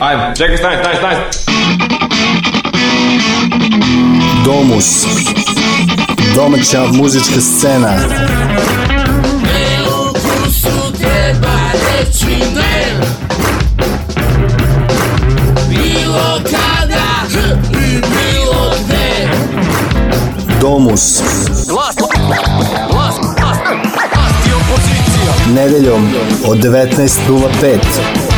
Ajde, čekaj, stani, stani, stani. Domus. Domaća muzička scena. Beukusu treba reći ne Bilo kada i bilo gde Domus. Glas, glas, glas, glas i opozicija Nedeljom od 19.05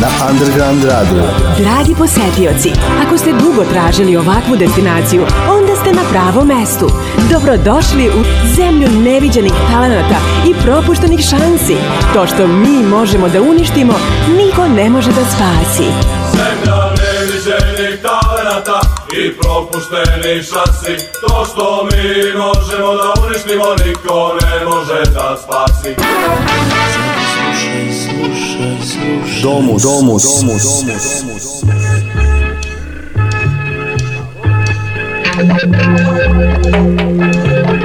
na Underground Radio. Dragi posetioci, ako ste dugo tražili ovakvu destinaciju, onda ste na pravom mestu. Dobrodošli u zemlju neviđenih talenata i propuštenih šansi. To što mi možemo da uništimo, niko ne može da spasi. Zemlja neviđenih talenata i propuštenih šansi To što mi možemo da uništimo niko ne može da spasi Domus. Domus. Domus. Evo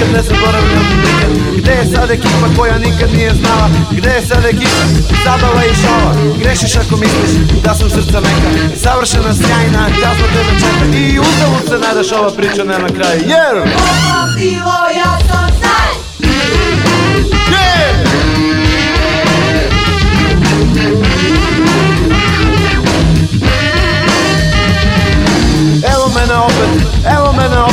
nego ikad, ne zaboravljam nikad. Gde je sad ekipa koja nikad nije znala? Gde je sad ekipa, zabava i šala. Grešiš ako misliš da sam srca meka. Savršena, sjajna, kazno tebe čeka I uzalud se nadaš ova priča nema kraja. Jer! Bilo ja sam taj! Yeah! Evo mene opet, evo mene opet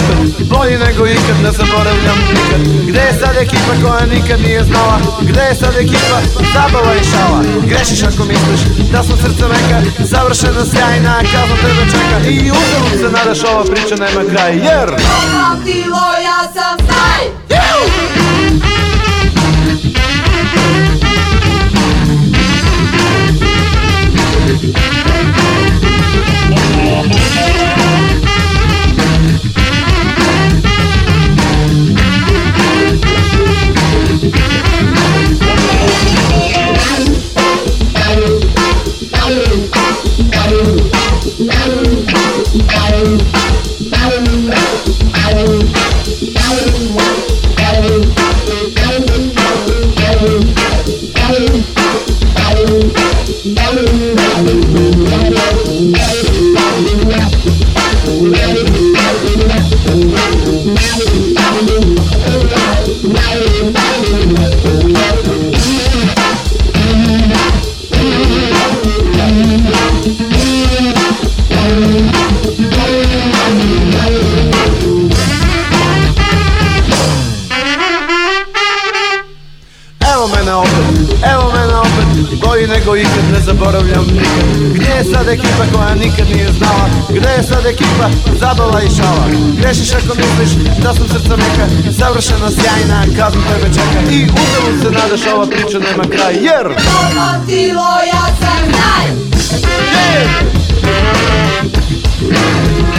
Bolji nego ikad, ne zaboravljam nikad. Gde je sad ekipa koja nikad nije znala? Gde je sad ekipa, zabava i šala. Grešiš ako misliš da sam srce meka Savršena, sjajna, kazno tebe čeka. I uzalud se nadaš, ova priča nema kraj Jer Bilo ja sam taj Evo ekipa, zabava i šala. Grešiš ako misliš da sam srca neka Savršena, sjajna, kaznu tebe čeka. I uzalud se nadaš, ova priča nema kraj Jer Bilo ja sam taj Domus,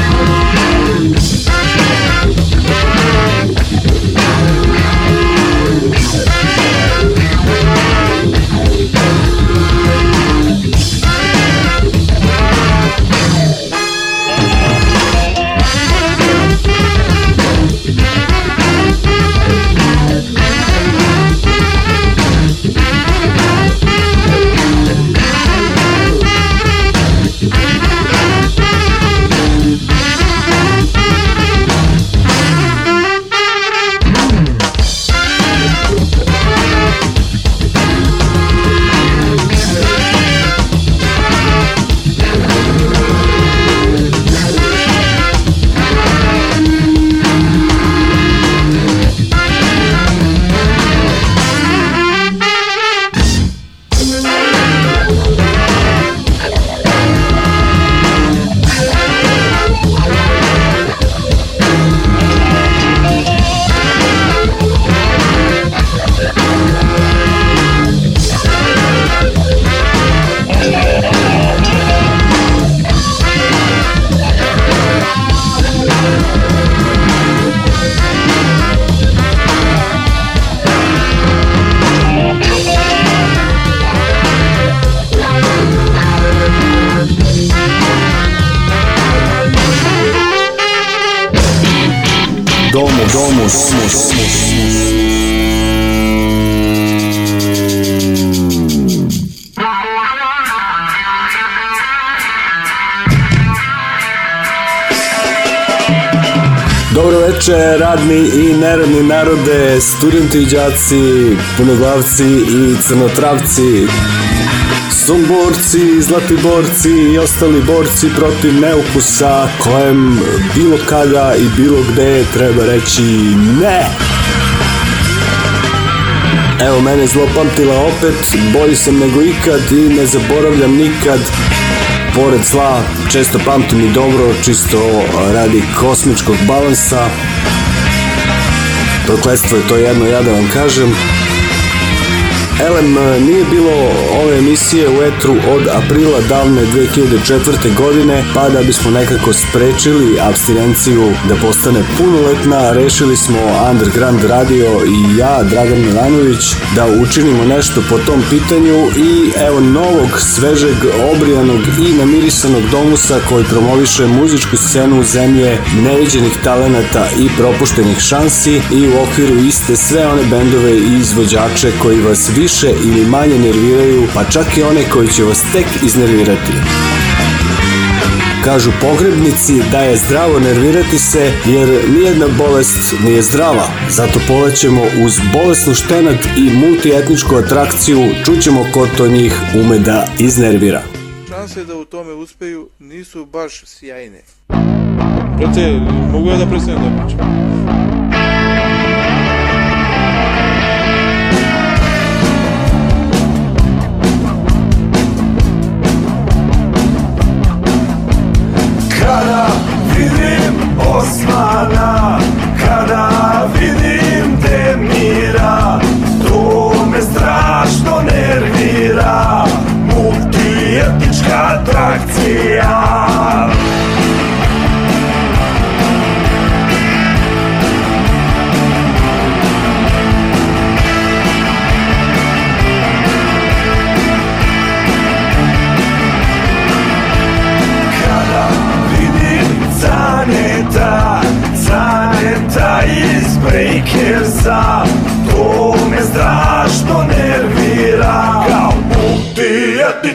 radni i neradni narode, studenti i đaci, punoglavci i crnotravci, Somborci, Zlatiborci i ostali borci protiv neukusa kojem bilo kada i bilo gde treba reći ne. Evo mene zlopamtila opet, bolji sam nego ikad i ne zaboravljam nikad Pored zla, često pamtim i dobro, čisto radi kosmičkog balansa. Prokletstvo je to jedno, ja da vam kažem. Elem, nije bilo ove emisije u etru od aprila davne 2004. godine, pa da bismo nekako sprečili abstinenciju da postane punoletna, rešili smo Underground Radio i ja, Dragan Milanović, da učinimo nešto po tom pitanju i evo novog, svežeg, obrijanog i namirisanog domusa koji promoviše muzičku scenu zemlje neviđenih talenata i propuštenih šansi i u okviru iste sve one bendove i izvođače koji vas više više ili manje nerviraju, pa čak i one koji će vas tek iznervirati. Kažu pogrebnici da je zdravo nervirati se jer nijedna bolest nije zdrava. Zato polećemo uz bolesnu štenad i multietničku atrakciju, čućemo ko to njih ume da iznervira. Šanse da u tome uspeju nisu baš sjajne. Brate, mogu ja da prestanem da pričam?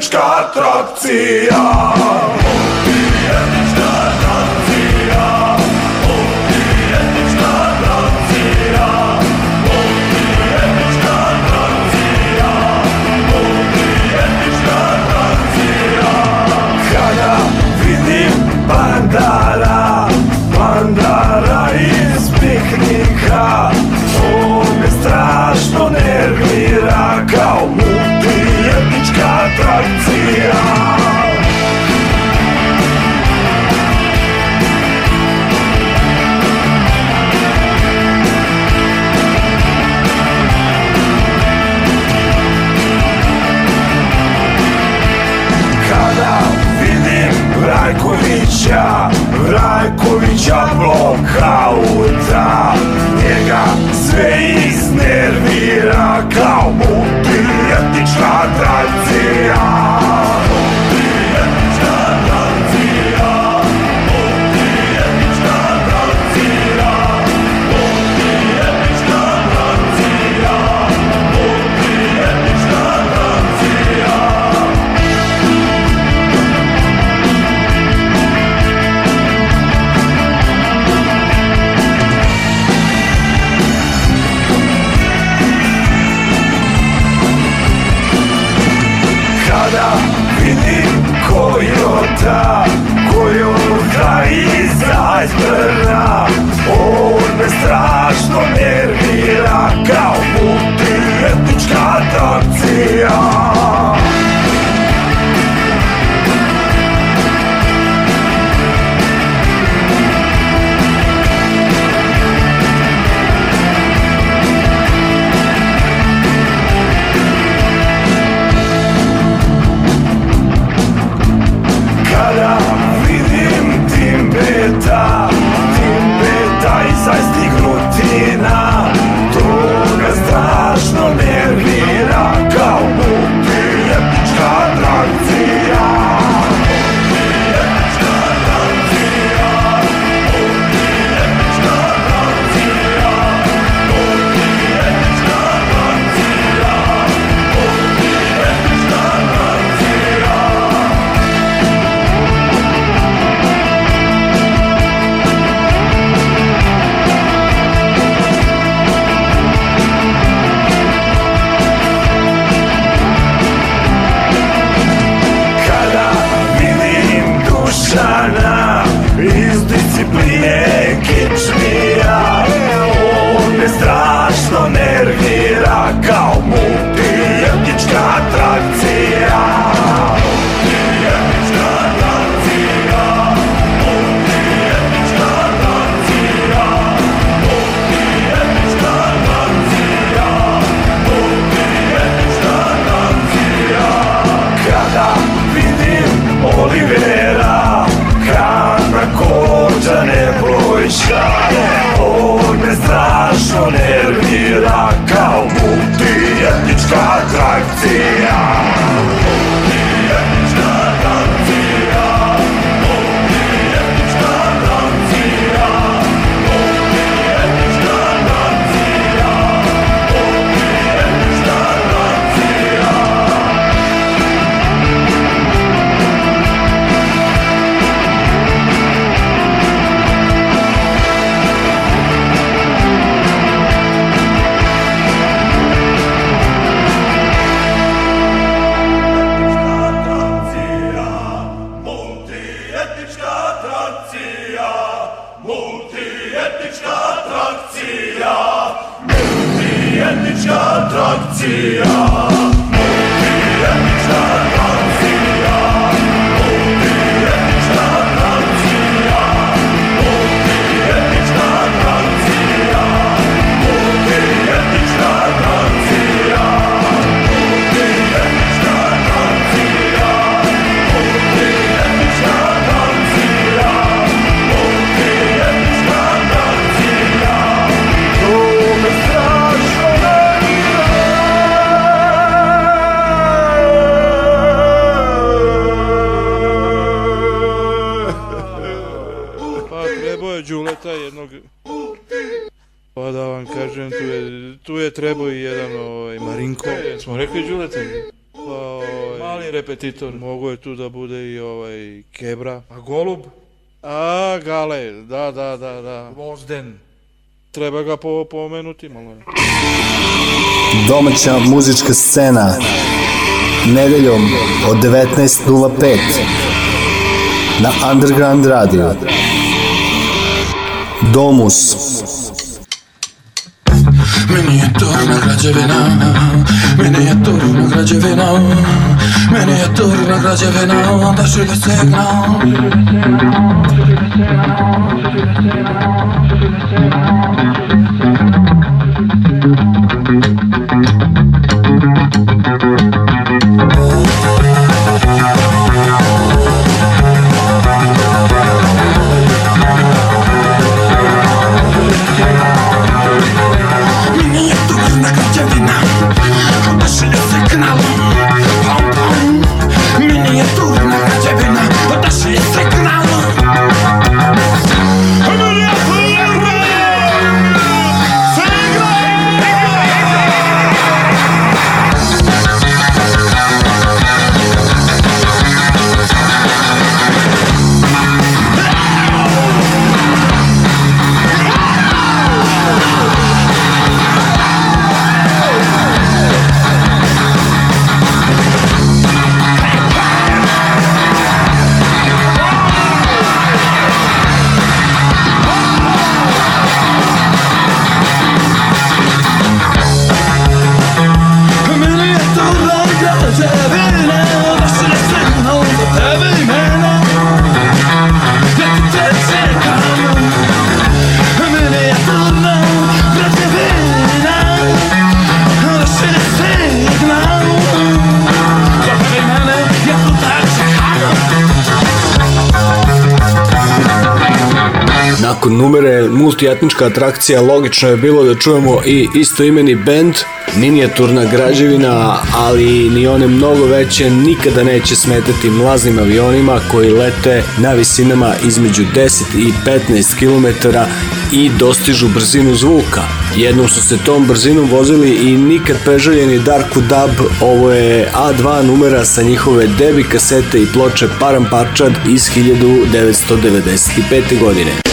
Multietnička atrakcija Smo rekli Đuleta. Pa ovaj, mali repetitor. Mogu je tu da bude i ovaj Kebra. A Golub? A, Gale, da, da, da, da. Vozden. Treba ga po, pomenuti malo. Domaća muzička scena nedeljom od 19.05 na Underground Radio. Domus. Meni je turna građevina, meni je turna građevina, meni je turna građevina, da šilje signal. Meni je numere multietnička atrakcija logično je bilo da čujemo i istoimeni band, minijaturna građevina, ali ni one mnogo veće nikada neće smetati mlaznim avionima koji lete na visinama između 10 i 15 km i dostižu brzinu zvuka. Jednom su se tom brzinom vozili i nikad preželjeni Darku Dub, ovo je A2 numera sa njihove debi kasete i ploče Param Parčad iz 1995. godine.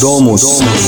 Domus, domus.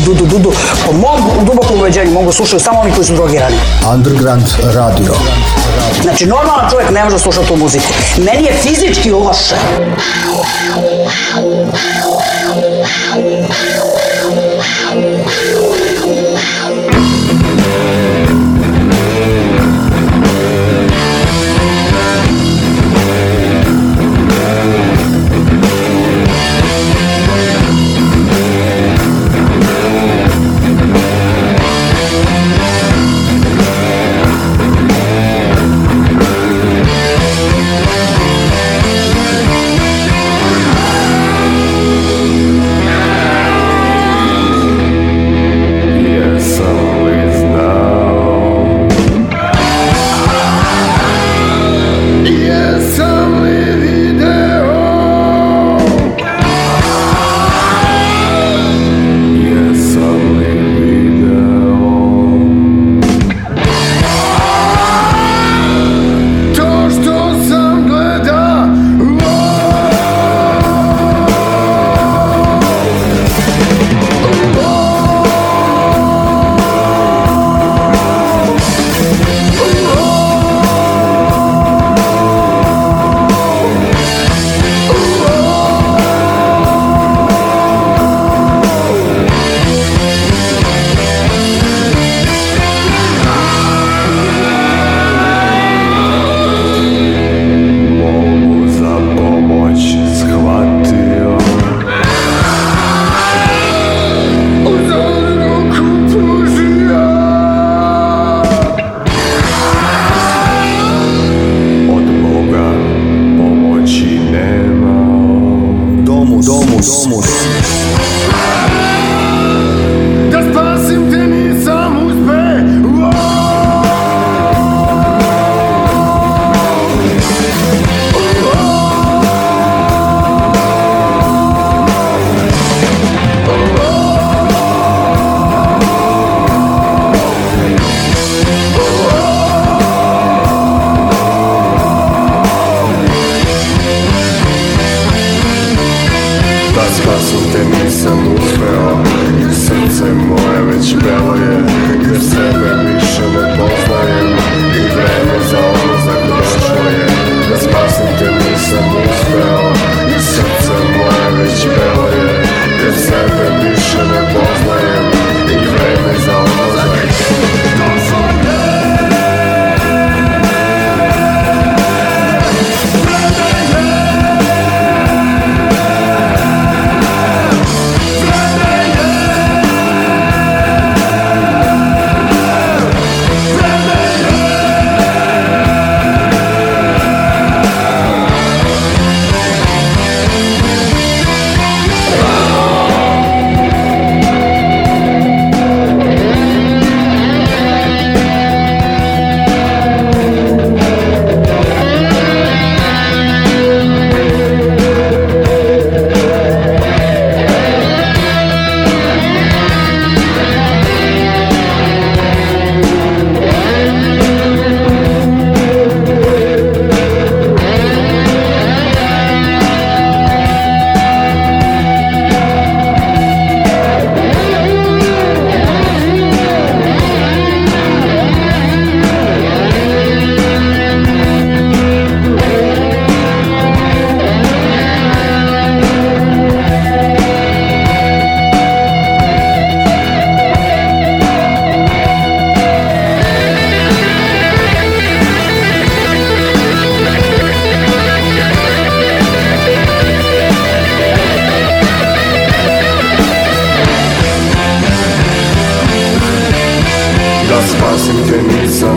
Dudu, dudu, dudu. Po mom dubokom uveđenju mogu slušati samo oni koji su drogirani. Underground radio. Znači, normalan čovjek ne može slušati tu muziku. Meni je fizički loše.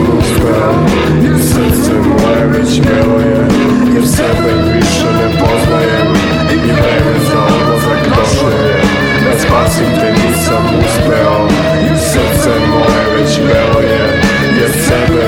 svakom stran Jer srce Jer sebe više ne poznajem I vreme za odlazak došlo je. Da spasim te nisam uspeo Jer srce moje već meluje Jer sebe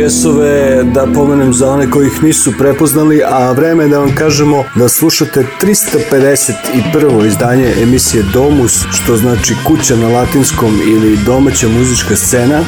Bjesove da pomenem za one koji ih nisu prepoznali, a vreme je da vam kažemo da slušate 351. izdanje emisije Domus, što znači kuća na latinskom ili domaća muzička scena.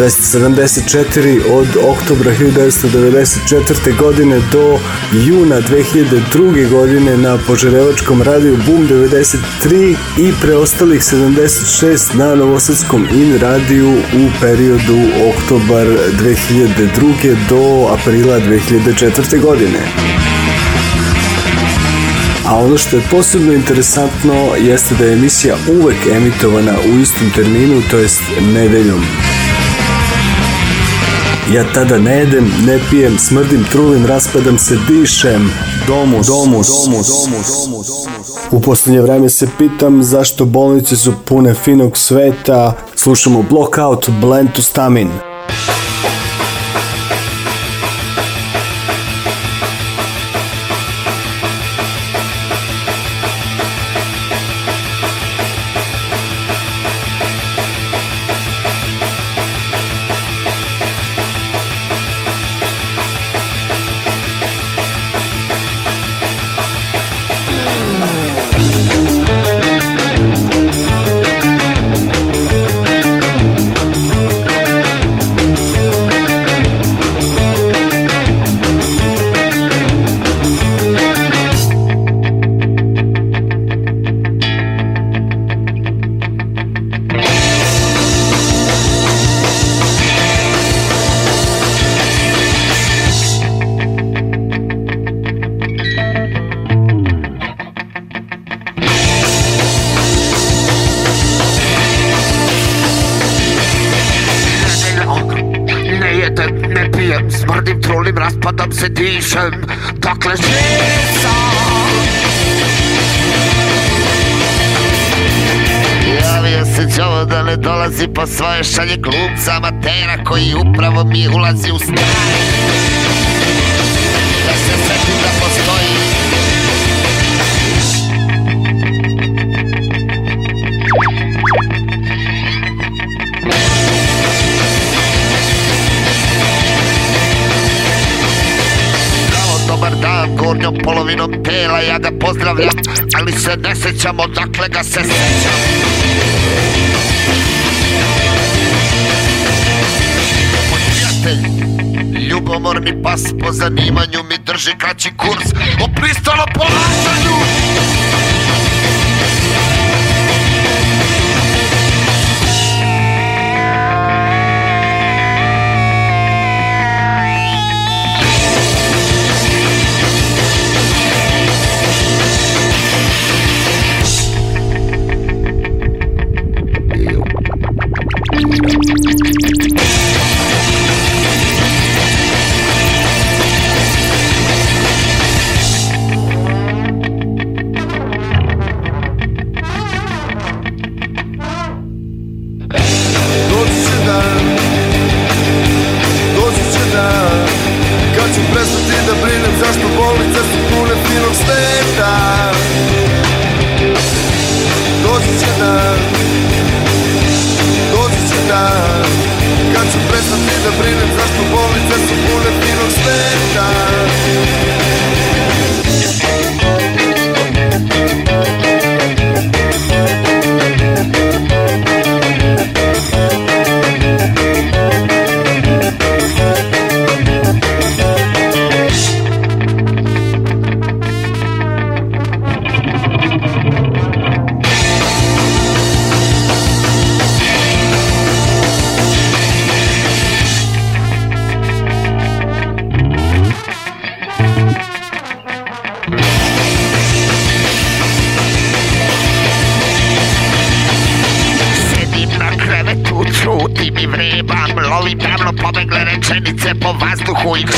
274 od oktobra 1994. godine do juna 2002. godine na Požarevačkom radiju Boom 93 i preostalih 76 na Novosadskom In radiju u periodu oktobar 2002. do aprila 2004. godine. A ono što je posebno interesantno jeste da je emisija uvek emitovana u istom terminu, to jest nedeljom. Ja tada ne jedem, ne pijem, smrdim, trulim, raspadam se, dišem. Domus, domus, domus, domus. U posljednje vreme se pitam zašto bolnice su pune finog sveta. Slušamo Blockout, Blend to Stamin. Se ne sećam odakle ga se sećam. Moj prijatelj, ljubomorni pas po zanimanju mi drži kraći kurs. O pristalo ponašanju da brinem zašto bolnice su pune finog sveta. Doći će dan, doći će dan Kad ću prestati da brinem zašto bolnice su pune finog sveta. Ольга.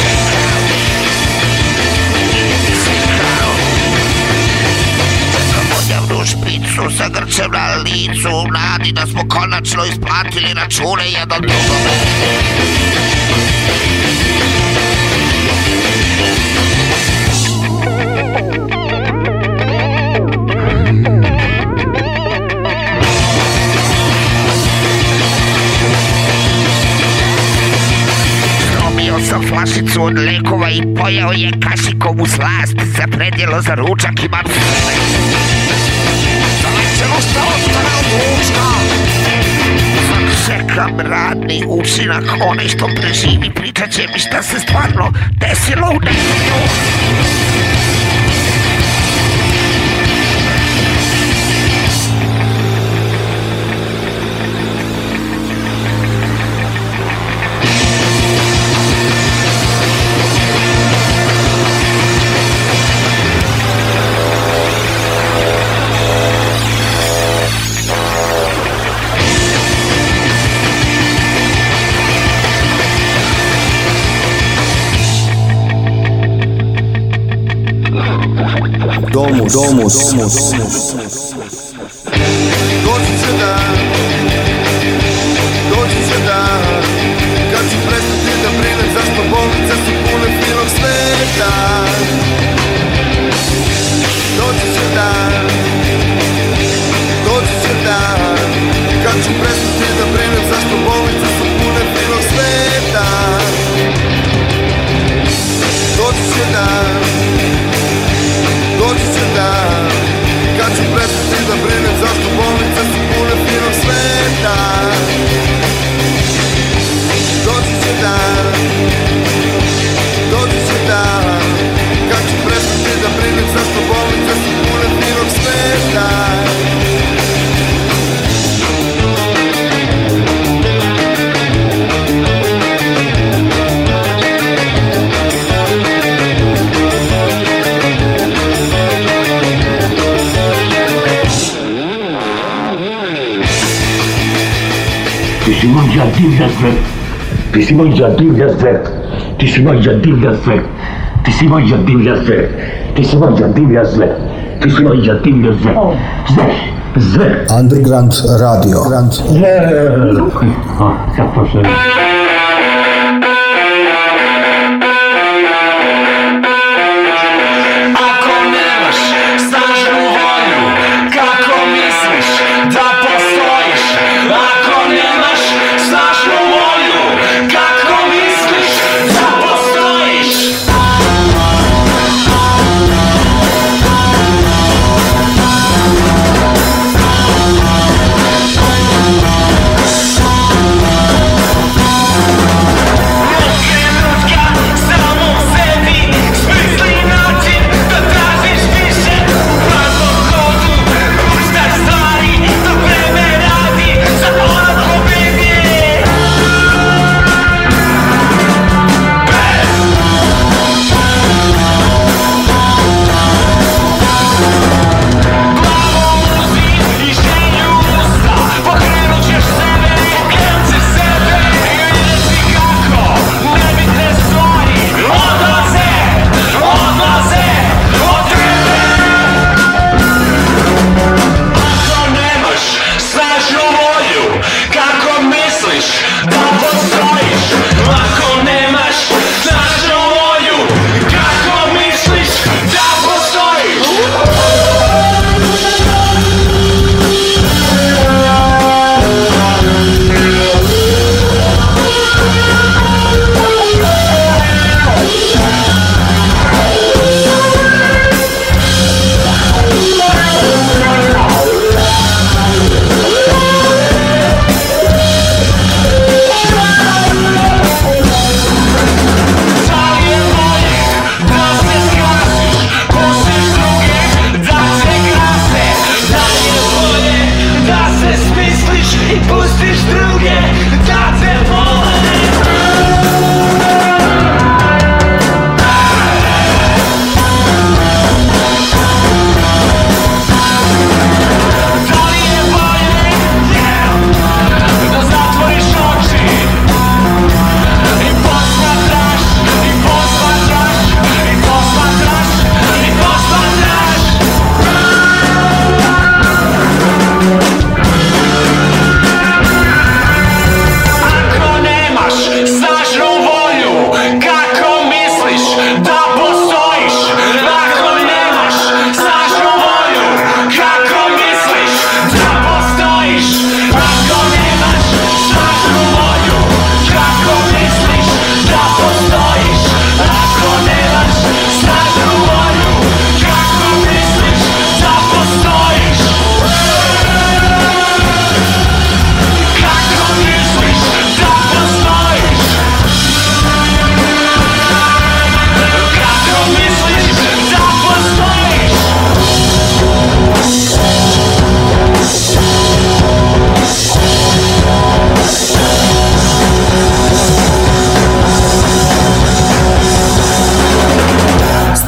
Samo špricu, sa grčem na licu, v nadi, da smo konačno isplatili račune jedan drugome. bocu od lekova i pojao je kasikovu slast za predjelo za ručak i mapsine. Zalećeno ste ostane od ručka. Sad čekam radni učinak, onaj što preživi pričat će mi šta se stvarno desilo u nekom Domus, Domus, Domus. jadil yazdık. Tisima jadil yazdık. Tisima jadil yazdık. Tisima jadil yazdık. Tisima jadil yazdık. Zek. Zek. Underground Radio. Underground. Zek. Zek. Zek. Zek.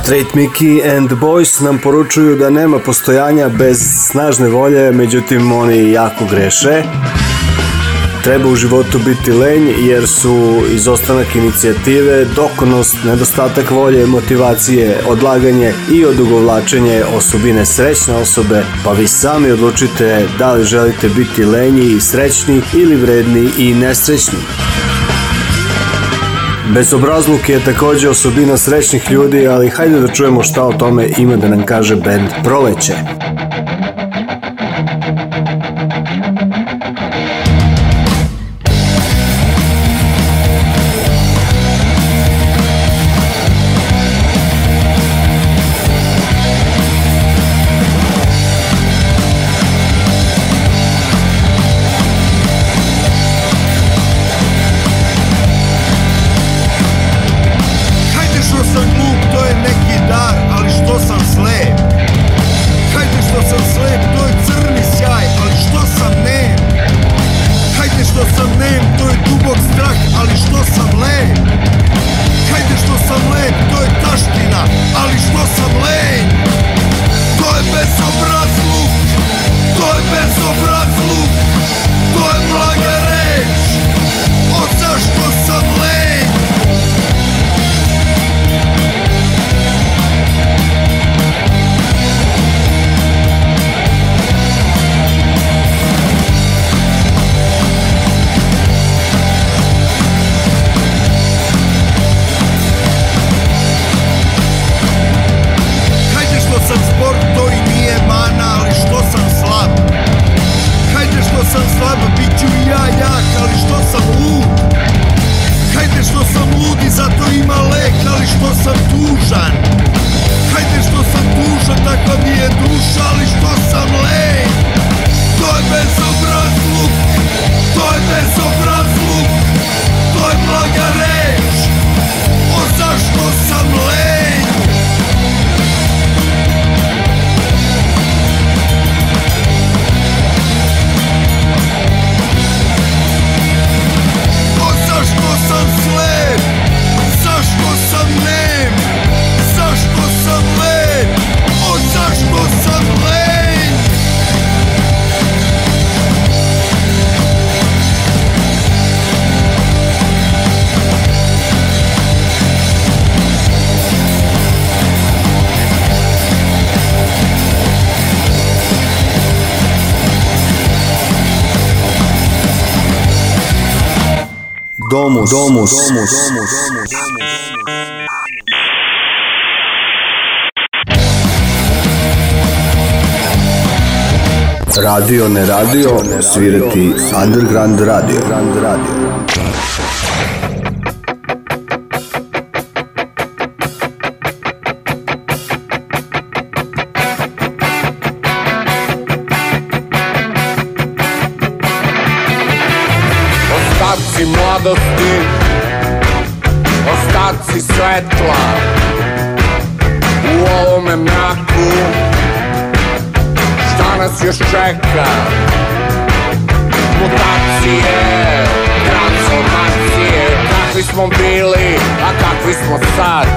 Straight Mickey and Boys nam poručuju da nema postojanja bez snažne volje, međutim oni jako greše. Treba u životu biti lenj jer su izostanak inicijative, dokonost, nedostatak volje, motivacije, odlaganje i odugovlačenje osobine srećne osobe, pa vi sami odlučite da li želite biti lenji i srećni ili vredni i nesrećni. Bezobrazluk je takođe osobina srećnih ljudi, ali hajde da čujemo šta o tome ima da nam kaže band Proleće. Domus, domus, domus, Radio ne radio, svirati underground radio. radio. Čeka. Mutacije Transformacije Kakvi smo bili A kakvi smo sad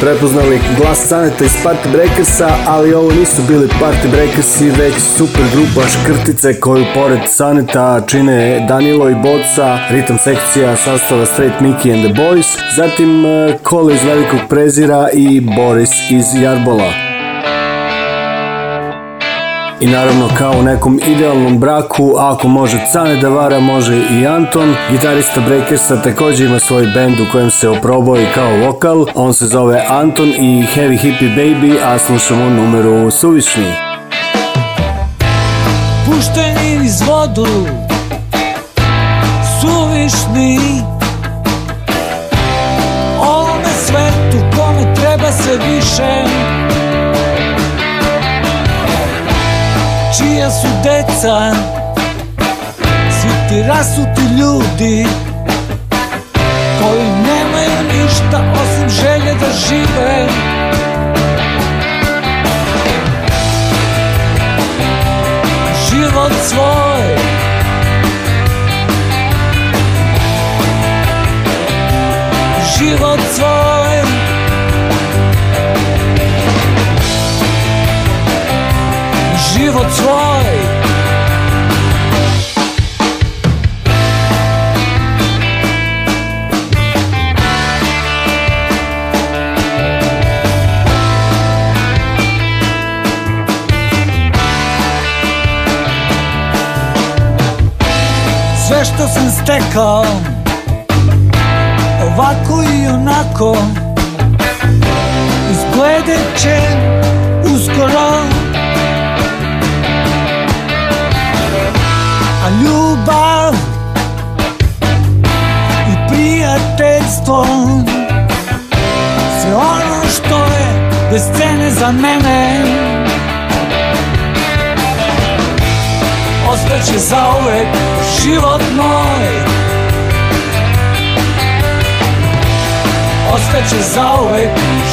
prepoznali glas Saneta iz Party Breakersa, ali ovo nisu bili Party Breakersi, već super grupa Škrtice koju pored Saneta čine Danilo i Boca, ritam sekcija sastava Straight Mickey and the Boys, zatim eh, Kole iz Velikog Prezira i Boris iz Jarbola. I naravno kao u nekom idealnom braku, ako može Cane da vara, može i Anton. Gitarista Breakersa također ima svoj bend u kojem se oprobao i kao vokal. On se zove Anton i Heavy Hippie Baby, a slušamo numeru Suvišni. pušteni niz vodu Suvišni Ovome svetu kome treba se više Čija su deca Svi ti rasuti ljudi Koji nemaju ništa osim želje da žive. Život svoj. Život svoj Sve što sam stekao Ovako i onako Izgledat će uskoro. A ljubav I prijateljstvo Sve ono što je bez cene za mene Ostaće zauvek život moj Ostaće zauvek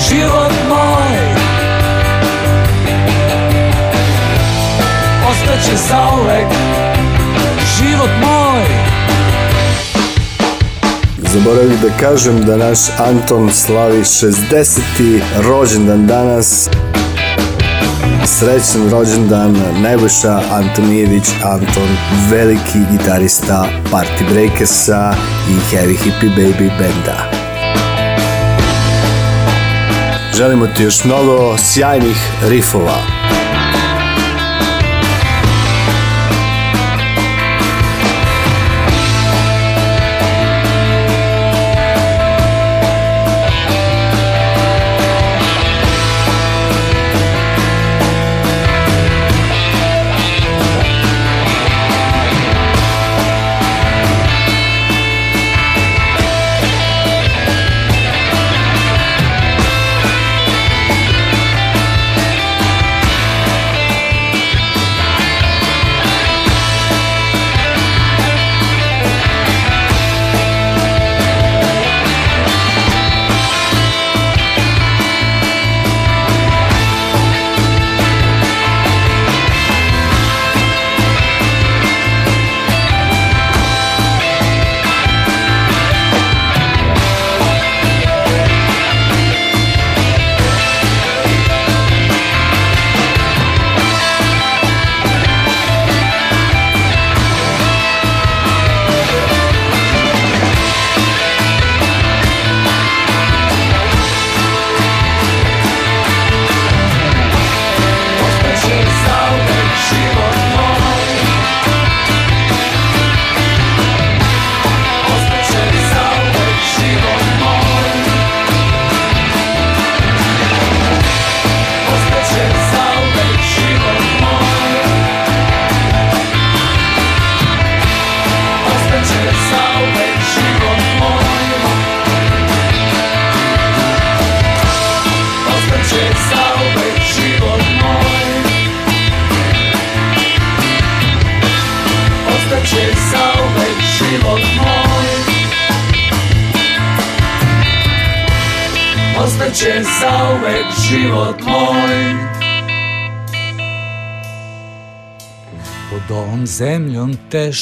život moj Ostaće zauvek život moj Zaboravih da kažem da naš Anton slavi 60. rođendan danas. Srećan rođendan Nebojša Antonijević Anton, veliki gitarista Party Breakersa i Heavy Hippie Baby benda. Želimo ti još mnogo sjajnih rifova.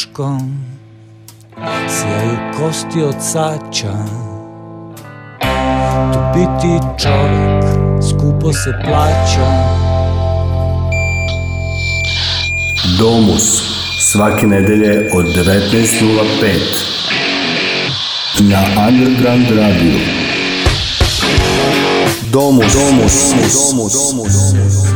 Teškom Sjaju kosti od saća Tu biti čovek skupo se plaća Domus svake nedelje od 19.05 na Underground Radio. Domus, domus, domus, domus.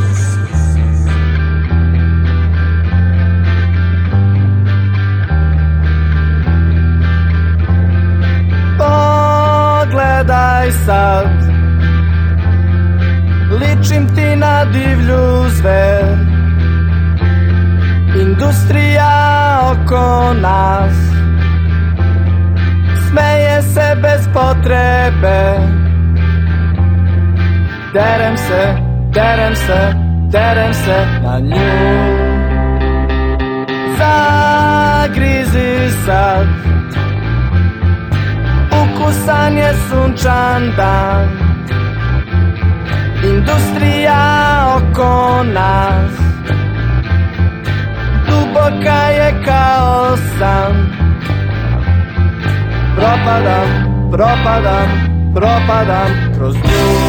Pogledaj sad. Ličim ti na divlju zver. Industrija oko nas. Smeje se bez potrebe. Derem se, derem se, derem se na nju. Zagrizi sad Ukusan je sunčan dan. Industrija oko nas. Duboka je kao san. Propadam, propadam, propadam kroz nju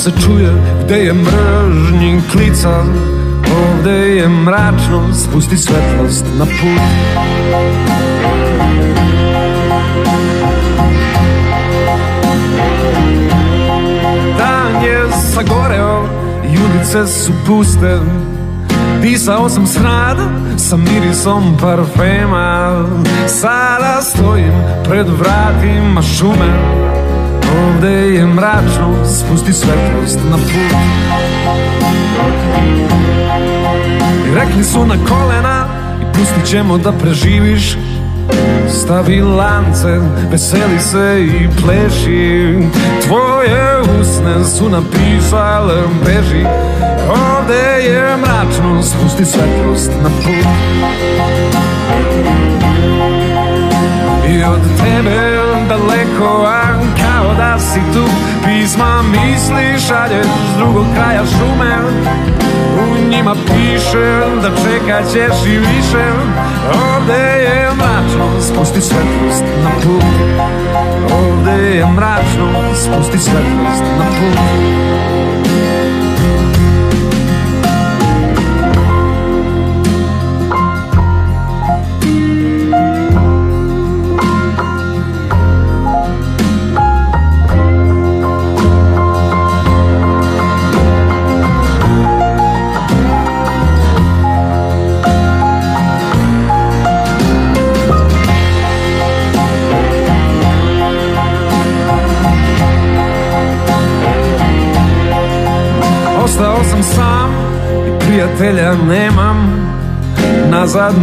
se čuje gde je mržnji klica Ovde je mračno, spusti svetlost na put. Dan je sagoreo i ulice su puste Pisao sam smrad sa mirisom parfema. Sada stojim pred vratima šume Ovde je mračno, spusti svetlost na put. I rekli su na kolena i pustit ćemo da preživiš. Stavi lance, veseli se i pleši. Tvoje usne su napisale beži. Ovde je mračno, spusti svetlost na put I od tebe daleko, a kao da si tu. Pisma misli šalješ s drugog kraja šume. U njima piše da čekat ćeš i više. Ovde je mračno, spusti svetlost na put. Ovde je mračno, spusti svetlost na put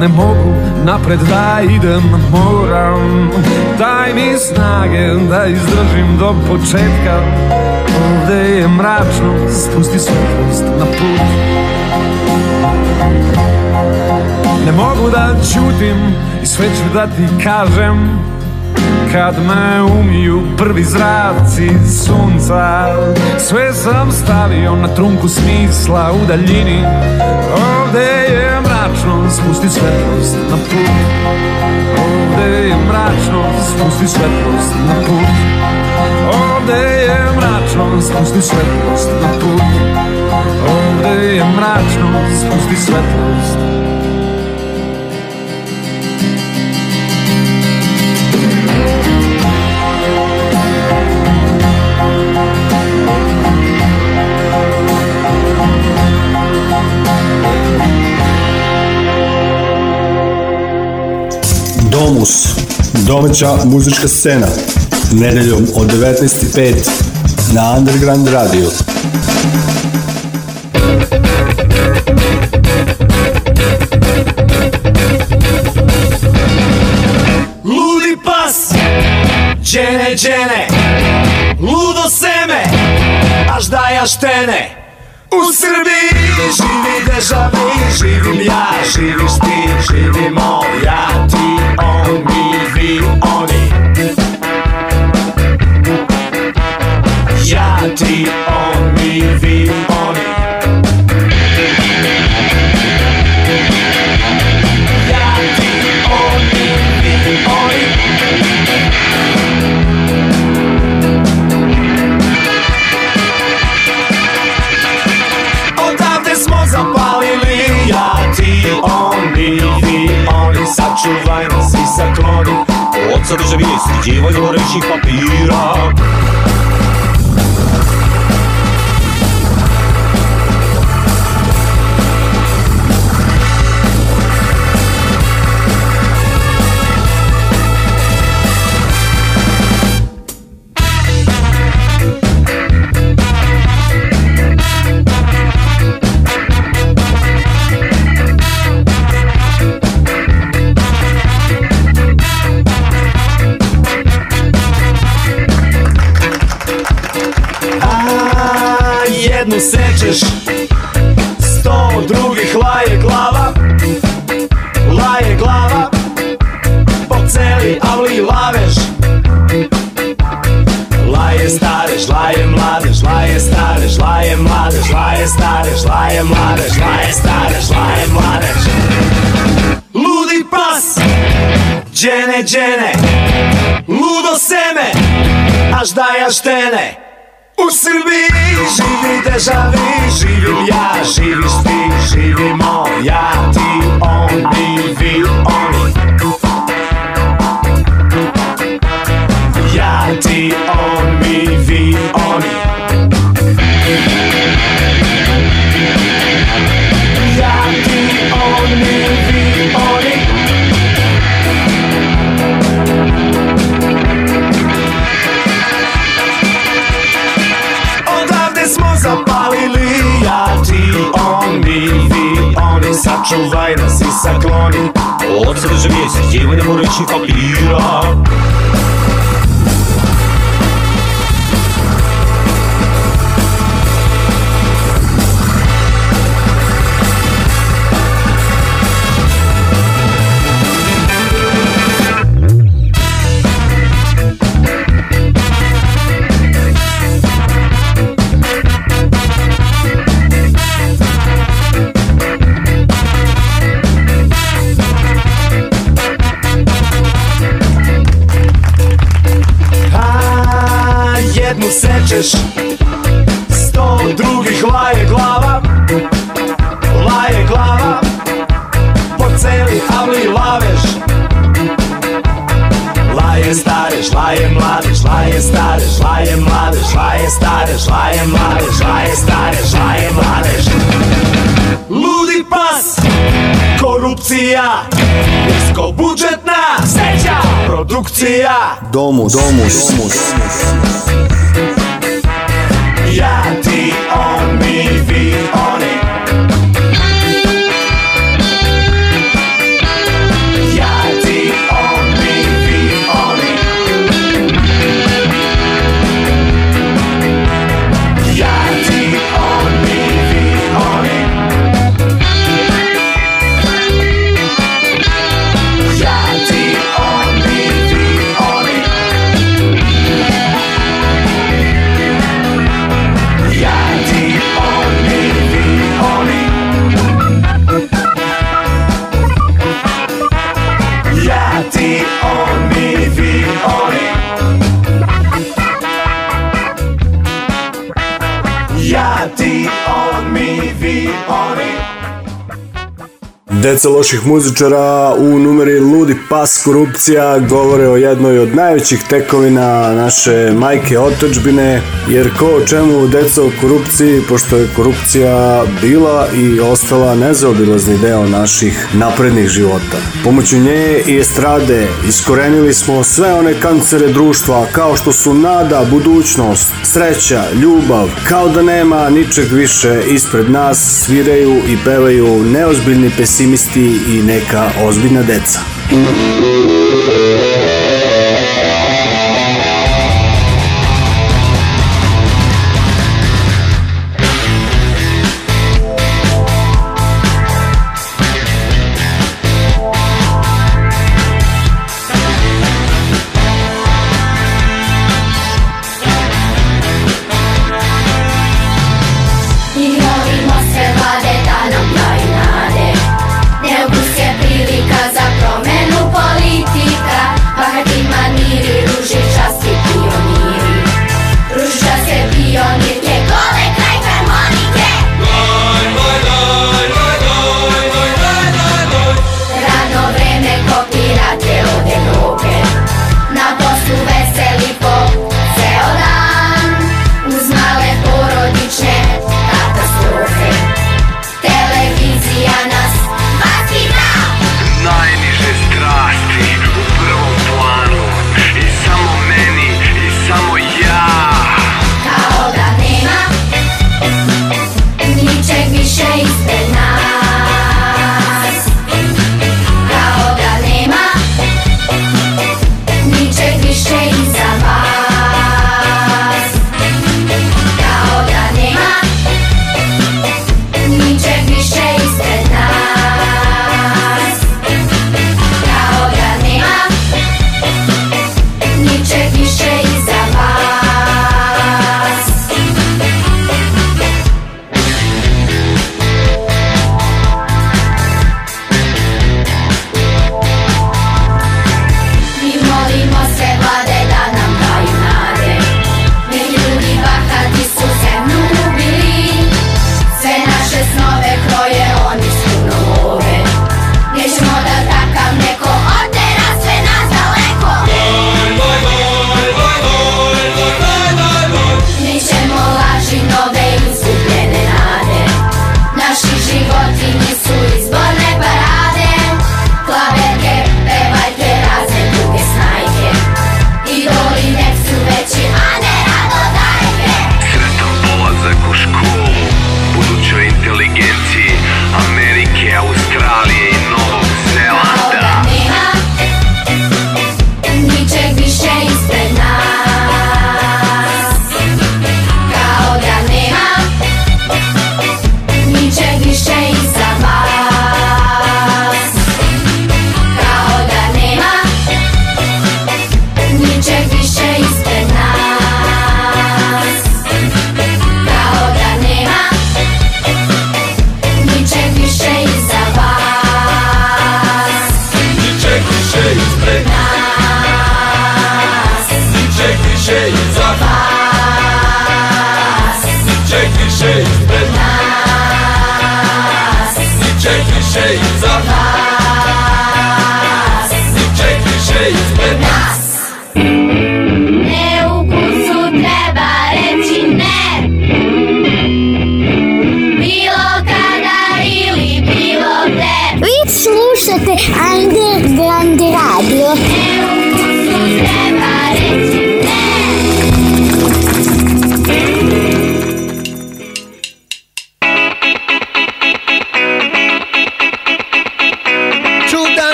ne mogu, napred da idem moram. Daj mi snage da izdržim do početka. Ovde je mračno, spusti svetlost na put. Ne mogu da ćutim i sve ću da ti kažem. Kad me umiju prvi zraci sunca Sve sam stavio na trunku smisla u daljini. Ovde je mračno, spusti svetlost na put. Ovde je mračno, spusti svetlost na put. Ovde je mračno, spusti svetlost na put. Ovde je mračno, spusti svetlost Domus, domaća muzička scena, nedeljom od 19.05 na Underground Radio. Ludi pas, džene, džene, ludo seme, až dajaš tene. U Srbiji živi državi, živim ja, živiš ti, živimo ja, ti, on, mi, vi, oni. co to, že vysvítívají v horečních papírách Džene, džene Ludo seme Baždaja štene? U Srbiji živi državi, živim ja, živiš ti, živimo ja, ti, on, mi, vi, oni. Ja, ti, on, тайна си са клони Лоб се доживее, сетиване му речи папира produkcija Domus, domus, domus. Deca loših muzičara u numeri Ludi pas korupcija govore o jednoj od najvećih tekovina naše majke otačbine, jer ko o čemu deca o korupciji, pošto je korupcija bila i ostala nezaobilazni deo naših naprednih života. Pomoću nje i estrade iskorenili smo sve one kancere društva kao što su nada, budućnost, sreća, ljubav, kao da nema ničeg više ispred nas sviraju i pevaju neozbiljni pesimisti i neka ozbiljna deca.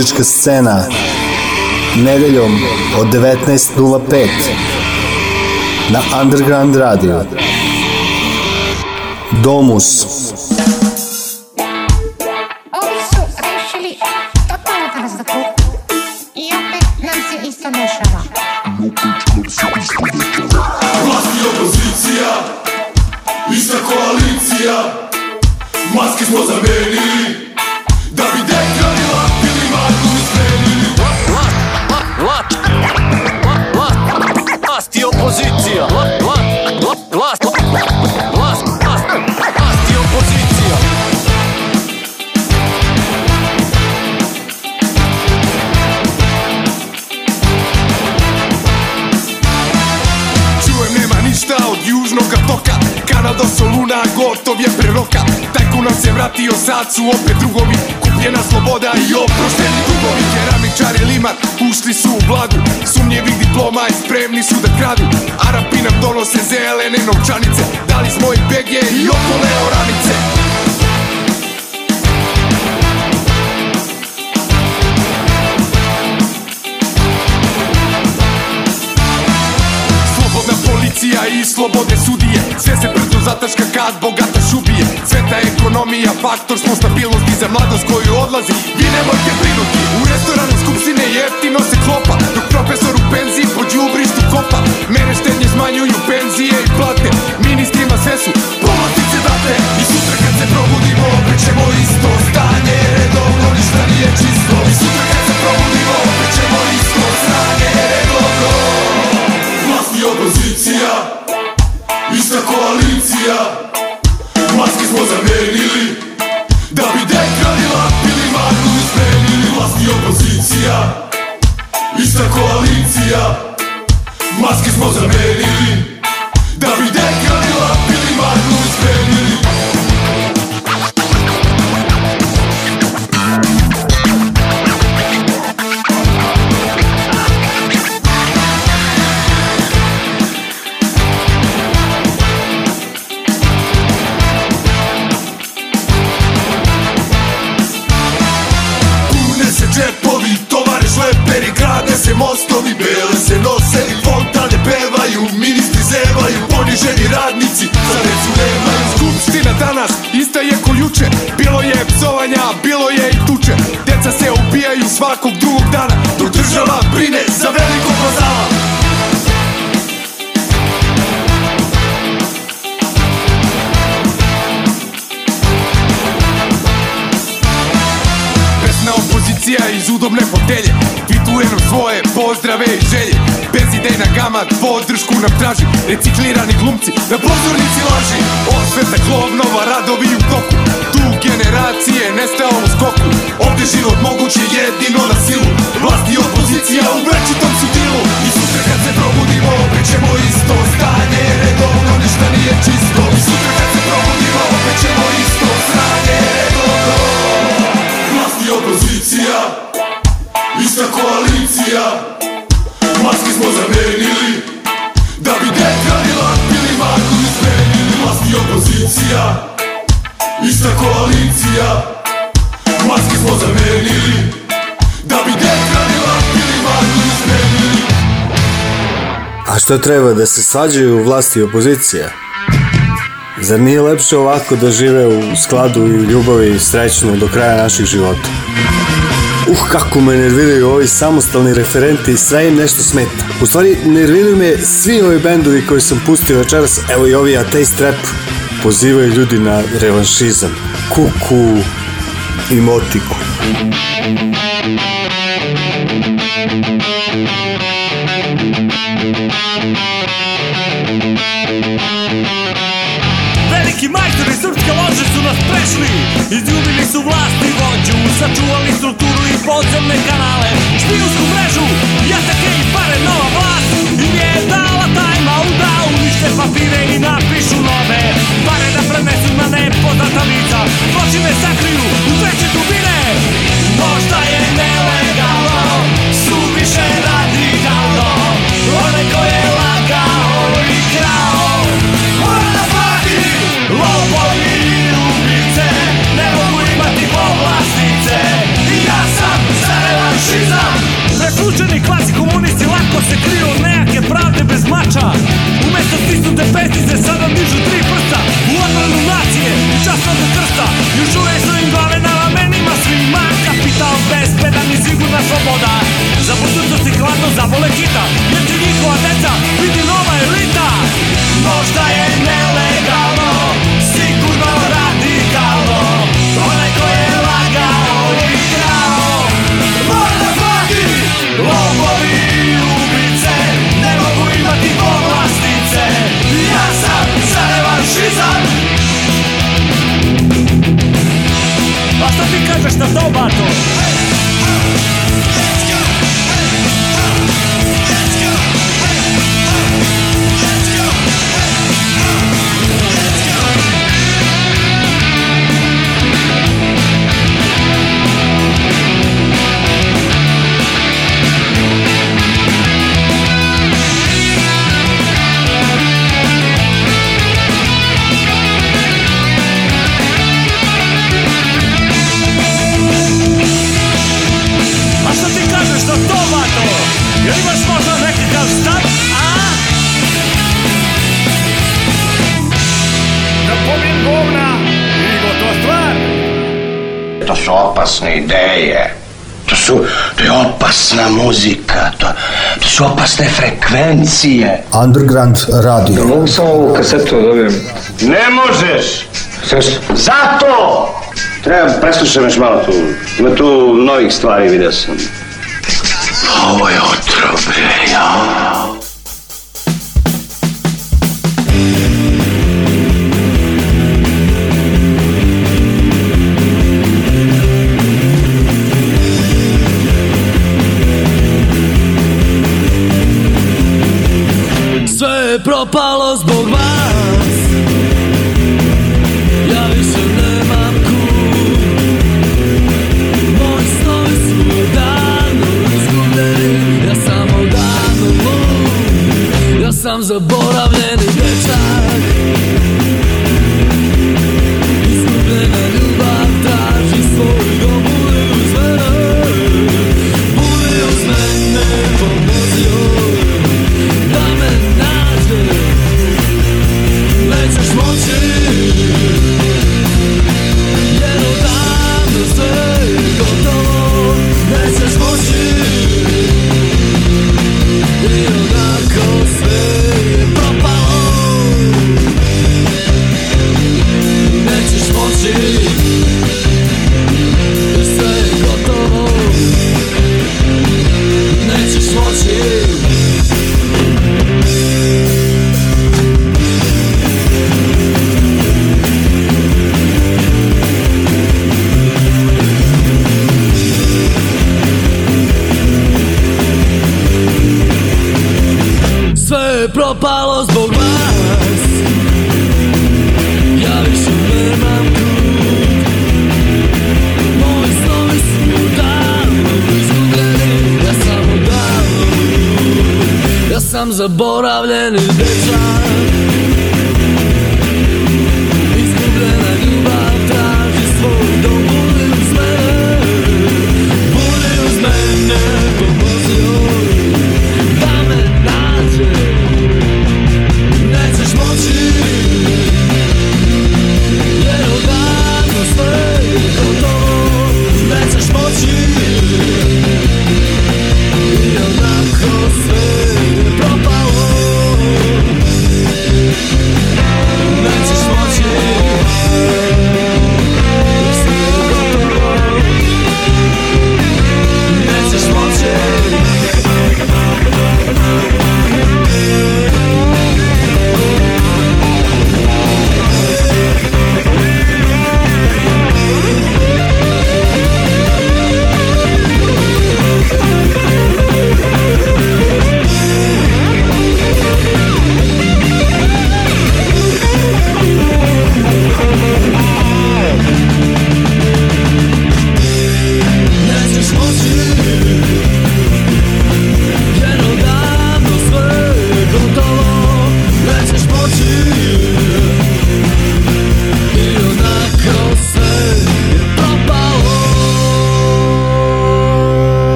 muzička scena nedeljom od 19.05 na Underground Radio. Domus. su opet drugovi Kupljena sloboda i oprošteni dugovi. Keramičar je limar, ušli su u vladu Sumnjevih diploma i spremni su da kradu. Arapi nam donose zelene novčanice Dali smo i bege i okole oranice. Slobodna policija i slobode sudije Sve se brzo zataška kad bogata ekonomija Faktor smo stabilnosti za mladost koju odlazi. Vi nemojte brinuti U restoranu skupštine jeftino se klopi. Što treba da se svađaju vlast i opozicija? Zar nije lepše ovako da žive u skladu i u ljubavi srećno do kraja naših života? Uh, kako me nerviraju ovi samostalni referenti, sve im nešto smeta. U stvari, nerviraju me svi ovi bendovi koji sam pustio večeras, evo i ovi Ateist Rap, pozivaju ljudi na revanšizam, kuku i motiku. Sačuvali strukturu i podzemne kanale. Špijusku mrežu, jatake i pare Nova vlast. Im je dala tajma u da Unište papire i napišu nove. Pare da prenesu na nepoznata lica. Zločine sakriju u treće dubine fašizam Presučeni klasi komunisti lako se kriju od nejake pravde bez mača. Umesto stisnute petice sada dižu tri prsta u odbranu nas frekvencije. Underground radio. Da mogu samo ovu kasetu da dobijem? Ne možeš! Zašto? Zato! Treba da preslušam još malo tu. Ima tu novih stvari, vidio sam. Ovo je otrov, bre.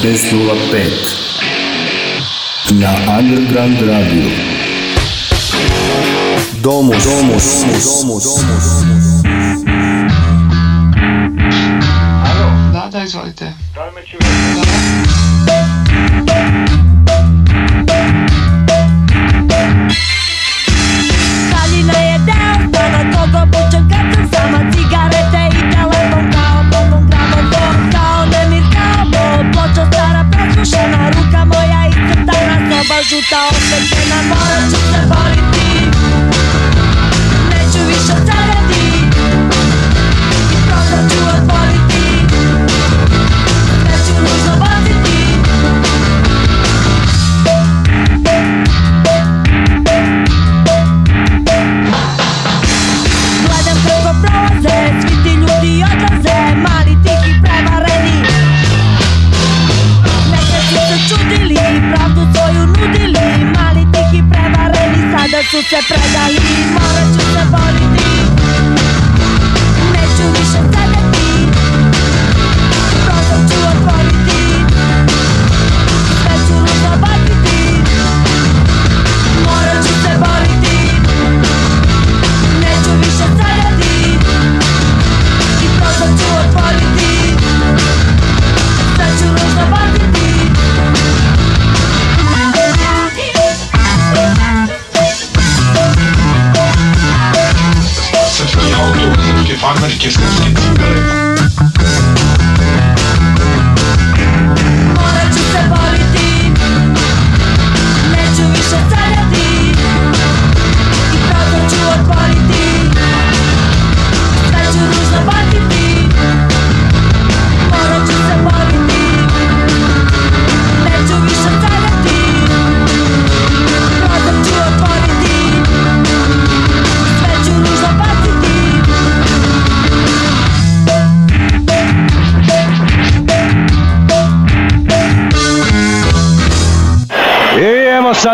1905 na Underground Radio. Domus, domus, domus, domus. domus. 出刀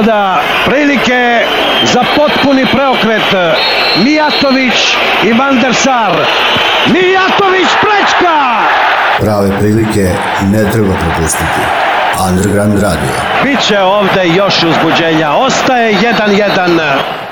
sada prilike za potpuni preokret. Mijatović i Van der Sar. Mijatović prečka! Prave prilike ne treba propustiti. Underground Radio. Biće ovde još uzbuđenja. Ostaje 1-1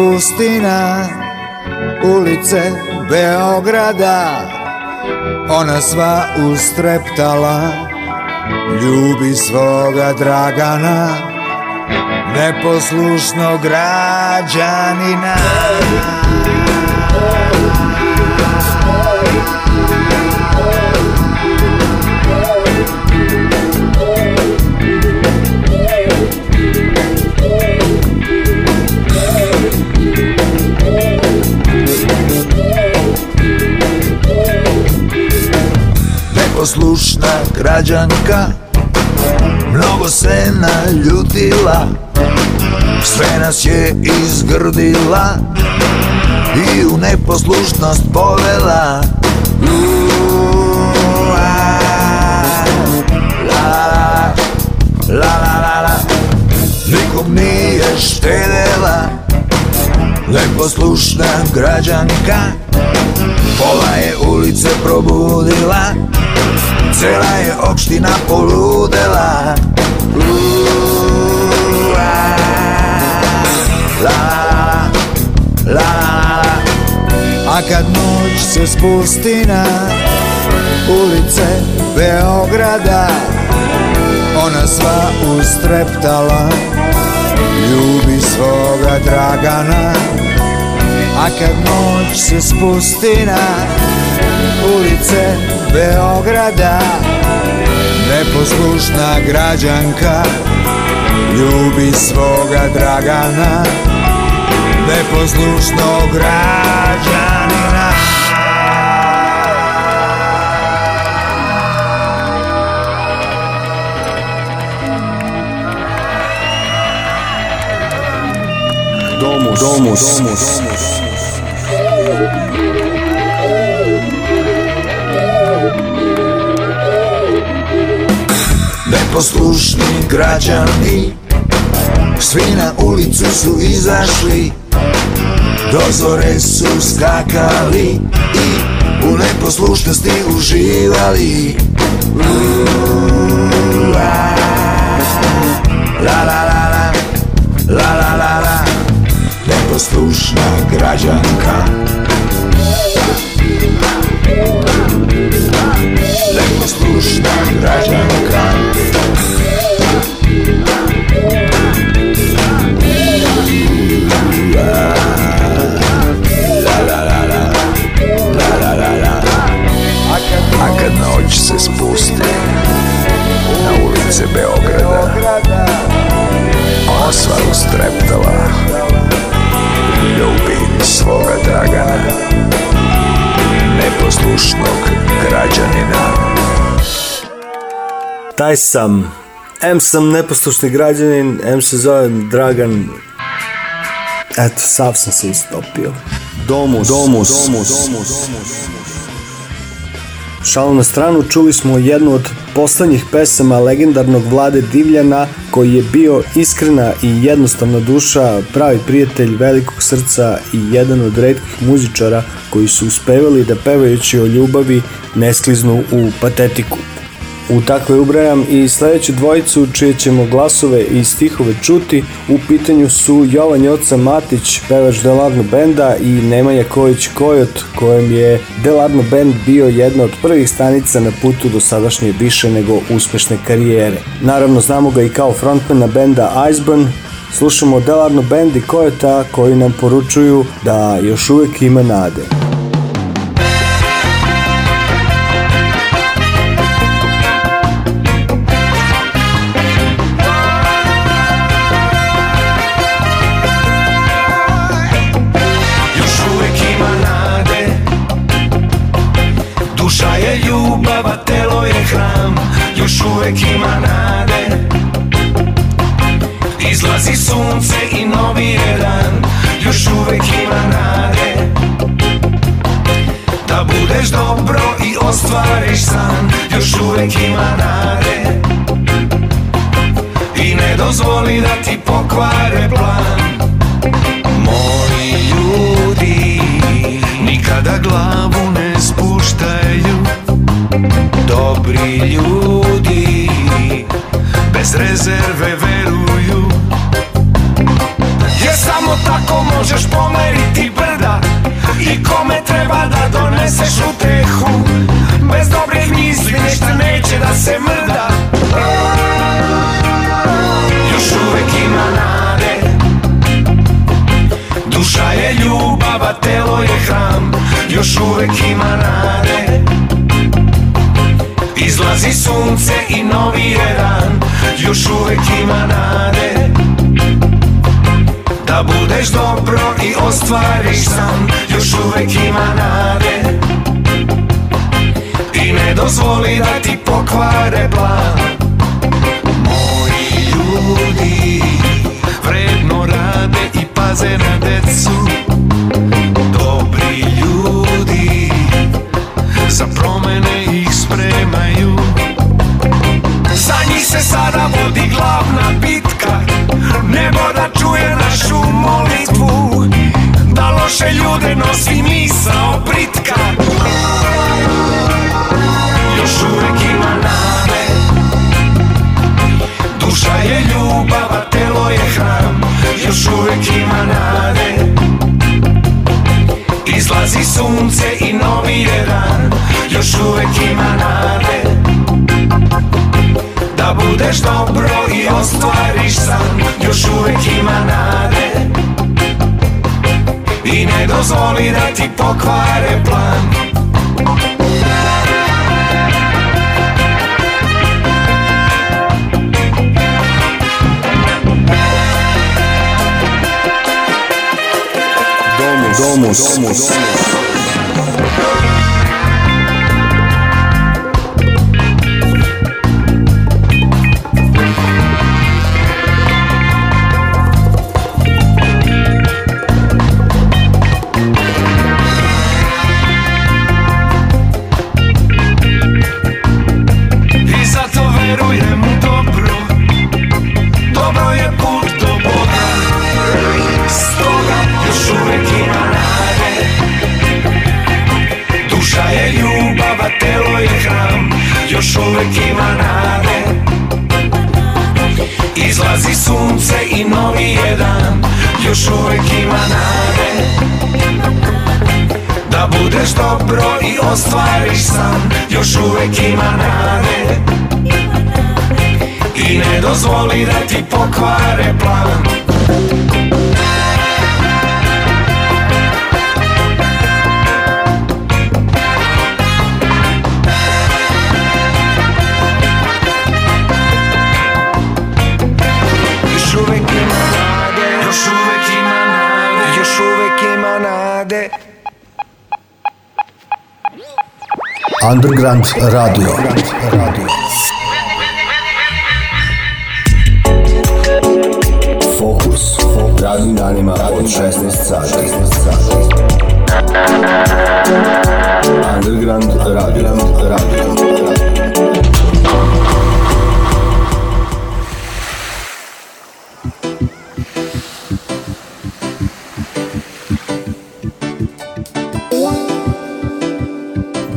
se spusti na ulice Beograda. Ona sva ustreptala Ljubi svoga Dragana Neposlušnog građanina Neposlušna građanka. Mnogo se naljutila Sve nas je izgrdila I u neposlušnost povela. Uuu, a, La la la la la. La Nikom nije štedela Neposlušna građanka Pola je ulice probudila Cela je opština poludela. La la la la. A kad noć se spusti na ulice Beograda Ona sva ustreptala Ljubi svoga Dragana A kad noć se spusti na ulice Beograda Neposlušna građanka Ljubi svoga Dragana Neposlušnog građanina. Domus, domus, domus. Neposlušni građani Svi na ulicu su izašli Do zore su skakali I u neposlušnosti uživali. La la La la la la Neposlušna građanka. Neposlušna građanka. A kad noć se spusti na ulice Beograda Ona sva ustreptala Ljubi svoga Dragana Neposlušnog građanina Taj sam. M sam neposlušni građanin, M se zovem Dragan. Eto, sav sam se istopio. Domus, domus, domus. Šalu na stranu, čuli smo jednu od poslednjih pesama legendarnog Vlade Divljana, koji je bio iskrena i jednostavna duša, pravi prijatelj velikog srca i jedan od redkih muzičara koji su uspevali da pevajući o ljubavi ne skliznu u patetiku. U takve ubrajam i sledeću dvojicu čije ćemo glasove i stihove čuti. U pitanju su Jovan Joca Matić, pevač Delarno benda i Nemanja Kojić Kojot, kojem je Delarno bend bio jedna od prvih stanica na putu do sadašnje više nego uspešne karijere. Naravno znamo ga i kao frontmana benda Iceburn, Slušamo Delarno bend i Kojota koji nam poručuju da još uvek ima nade. Pokvare plan. Moji ljudi nikada glavu ne spuštaju. Dobri ljudi bez rezerve veruju. Samo tako možeš pomeriti brda I kome treba da doneseš utehu. Bez dobrih misli ništa neće da se mrda telo je hram Još uvek ima nade. Izlazi sunce i novi je dan Još uvek ima nade. Da budeš dobro i ostvariš san Još uvek ima nade. I ne dozvoli da ti pokvare plan. Moji ljudi vredno rade i paze na decu Loše ljude nosi misao britka Još uvek ima nade. Duša je ljubav, a telo je hram. Još uvek ima nade. Izlazi sunce i novi je dan. Još uvek ima nade. Da budeš dobro i ostvariš san. Još uvek ima nade I ne dozvoli da ti pokvare plan. Domus, domus, domus. Ostvariš san Još uvek ima nade. I ne dozvoli da ti pokvare plan Underground radio. radio. Fokus. Radnim danima od 16 sati. Underground radio. radio.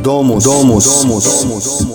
Domus, domus, domus, domus.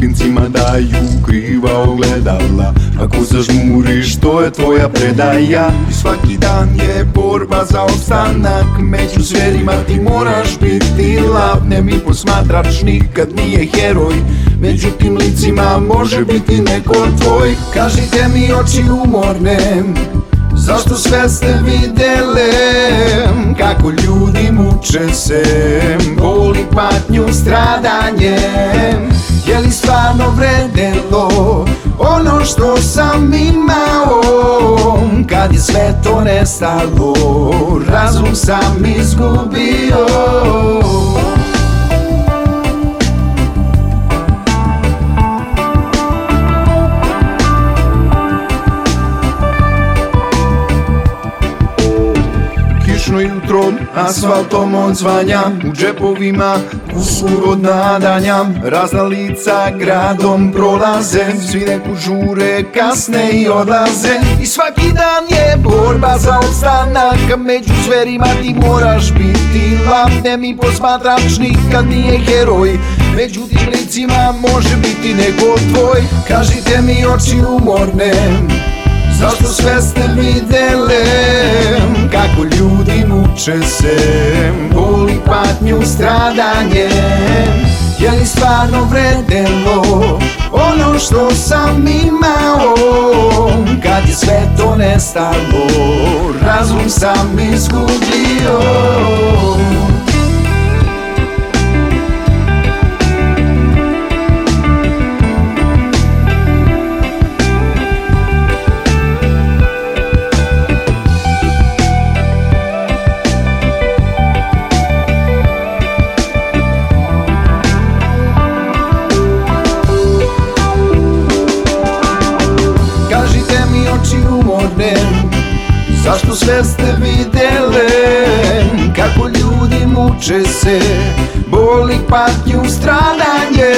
Klincima daju kriva ogledala Ako zažmuriš to je tvoja predaja. I svaki dan je borba za opstanak. Među zverima ti moraš biti lav. Ne mi posmatrač nikad nije heroj. Među tim licima može biti neko tvoj. Kažite mi oči umorne Zašto sve ste videle? Kako ljudi muče se Boli patnju stradanje Je li stvarno vredelo Ono što sam imao? Kad je sve to nestalo Razum sam izgubio asfaltom odzvanja U džepovima kusur od nadanja. Razna lica gradom prolaze Svi neku žure, kasne i odlaze. I svaki dan je borba za opstanak Među zverima ti moraš biti lav Ne mi posmatrač nikad nije heroj Među tim licima može biti neko tvoj. Kažite mi oči umorne Zašto sve ste videle Kako ljudi muče se Boli patnju stradanje. Je li stvarno vredelo Ono što sam imao? Kad je sve to nestalo Razum sam izgubio Zašto sve ste videle Kako ljudi muče se? Boli patnju stradanje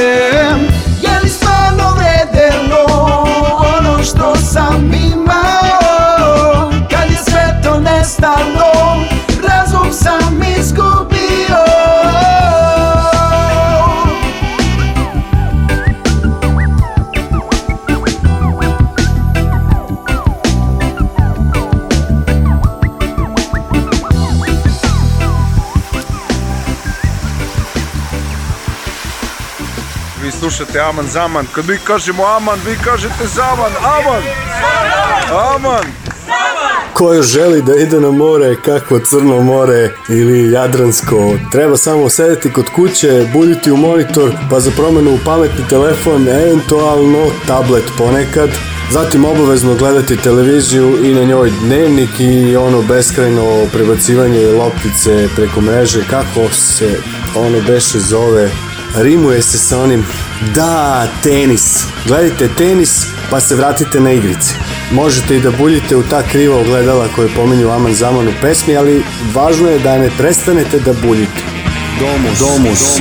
slušate Aman Zaman. Kad mi kažemo Aman, vi kažete Zaman. Aman! Aman! Ko želi da ide na more, kako Crno more ili Jadransko, treba samo sedeti kod kuće, buljiti u monitor, pa za promjenu u pametni telefon, eventualno tablet ponekad, zatim obavezno gledati televiziju i na njoj dnevnik i ono beskrajno prebacivanje loptice preko mreže, kako se ono beše zove, rimuje se sa onim da, tenis. Gledajte tenis pa se vratite na igrice. Možete i da buljite u ta kriva ogledala koje pominju Aman Zaman u pesmi, ali važno je da ne prestanete da buljite. Domus, domus,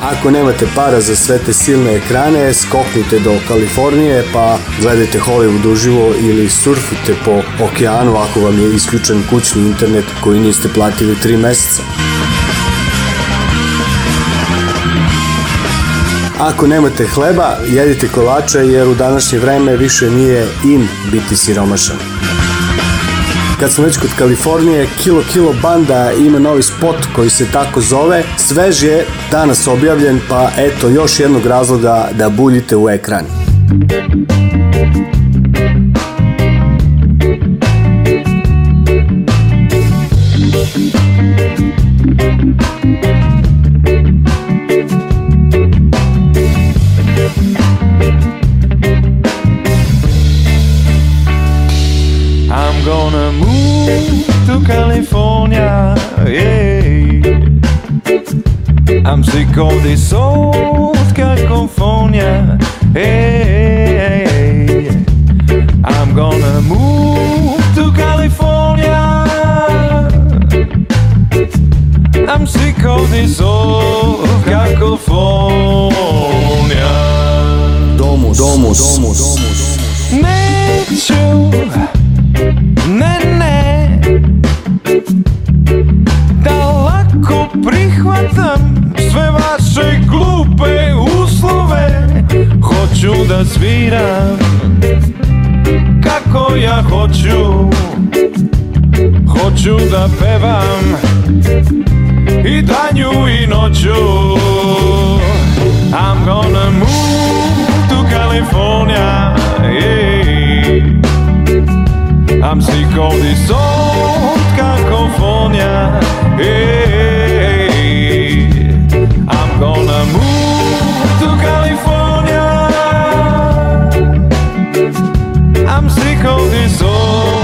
Ako nemate para za sve te silne ekrane, skoknite do Kalifornije pa gledajte Hollywood uživo ili surfite po okeanu ako vam je isključen kućni internet koji niste platili 3 meseca. Ako nemate hleba, jedite kolače jer u današnje vreme više nije in biti siromašan. Kad sam već kod Kalifornije, Kilo Kilo Banda ima novi spot koji se tako zove. Svež je danas objavljen, pa eto još jednog razloga da buljite u ekran. I'm I'm sick of this old California, hey. I'm gonna move to California. I'm sick of this old California. Domus, domus, domus. Neću, ne, sviram kako ja hoću Hoću da pevam i danju i noću I'm gonna move to California, yeah. I'm sick of this old California, yeah. I'm gonna move I'm sick of this old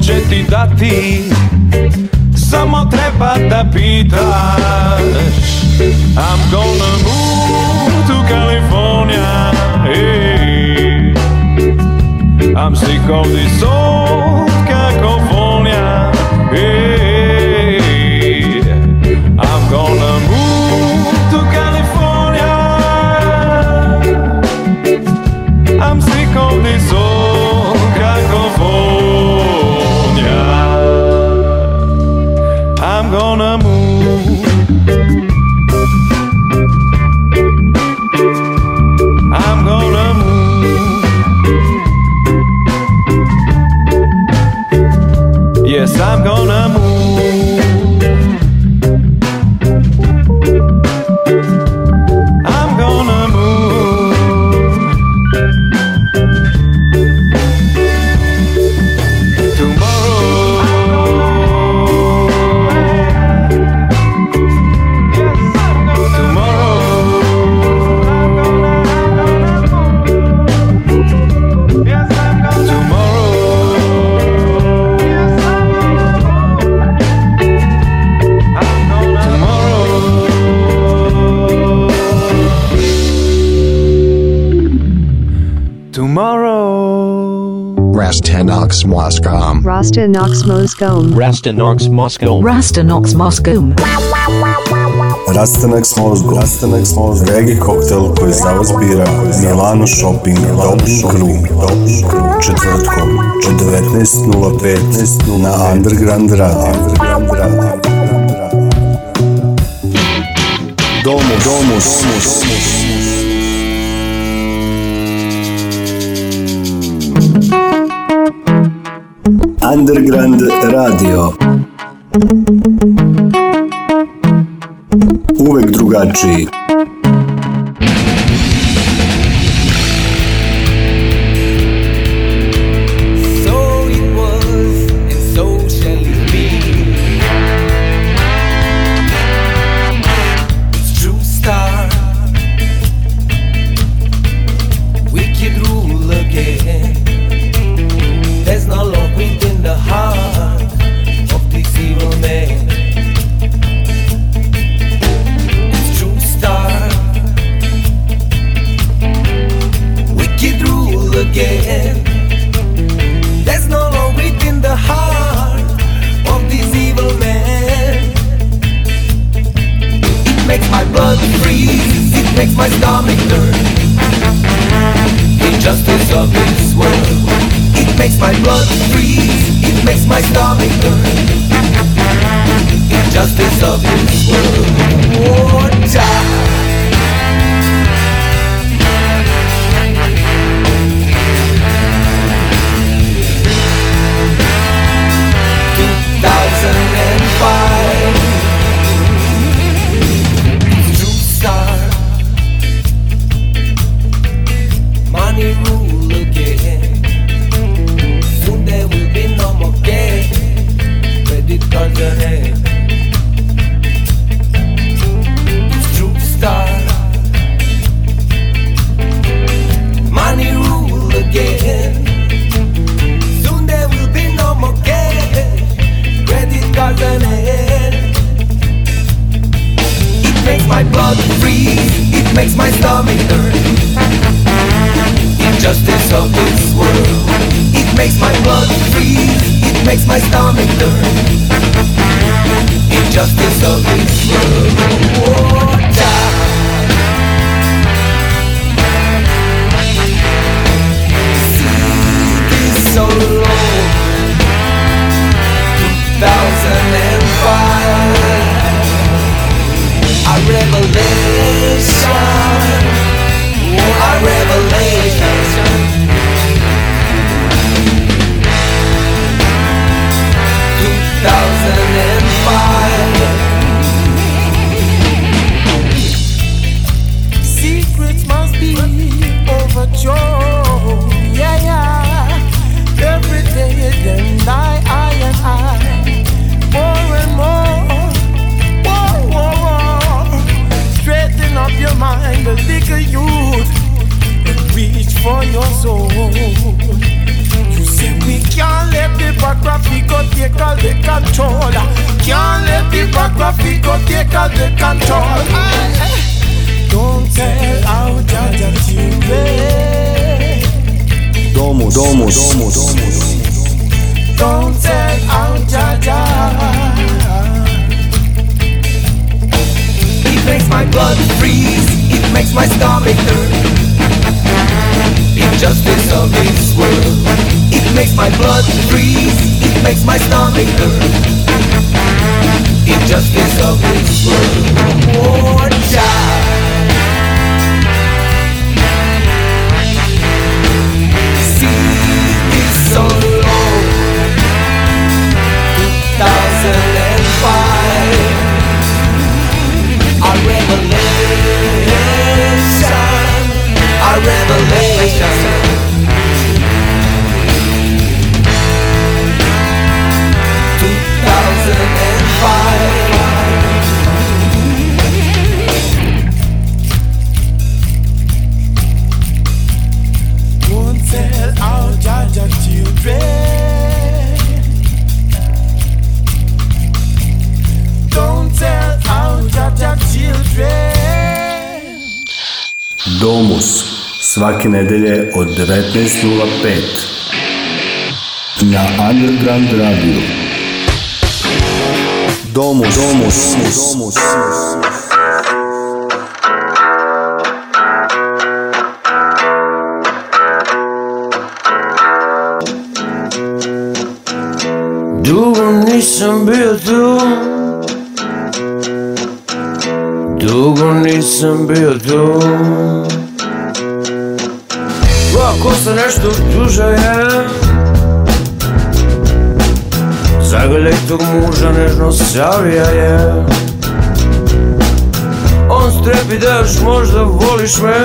početi dati Samo treba da pitaš I'm gonna move to California hey. I'm sick of this old California, hey. Moscom. Rasta Nox Moscow. Rasta Nox Moscom. Rasta Nox Moscow. Rastanak s mozgom. Rastanak s Moscow. Regi koktel koji za vas bira Milano Shopping, Dobin Crew, Dobin Crew, četvrtkom, 19.05 na Underground Radio. Underground Radio. Domus, Domus, Domus. domus. Underground Radio. Uvek drugačiji. Nedelje od 19.05 na Underground Radio. Domus, domus, domus. Dugo nisam bio tu. Dugo nisam bio tu Ako se nešto duže je? Zagrljaj tog muža nežno savija je. On strepi da još možda voliš me.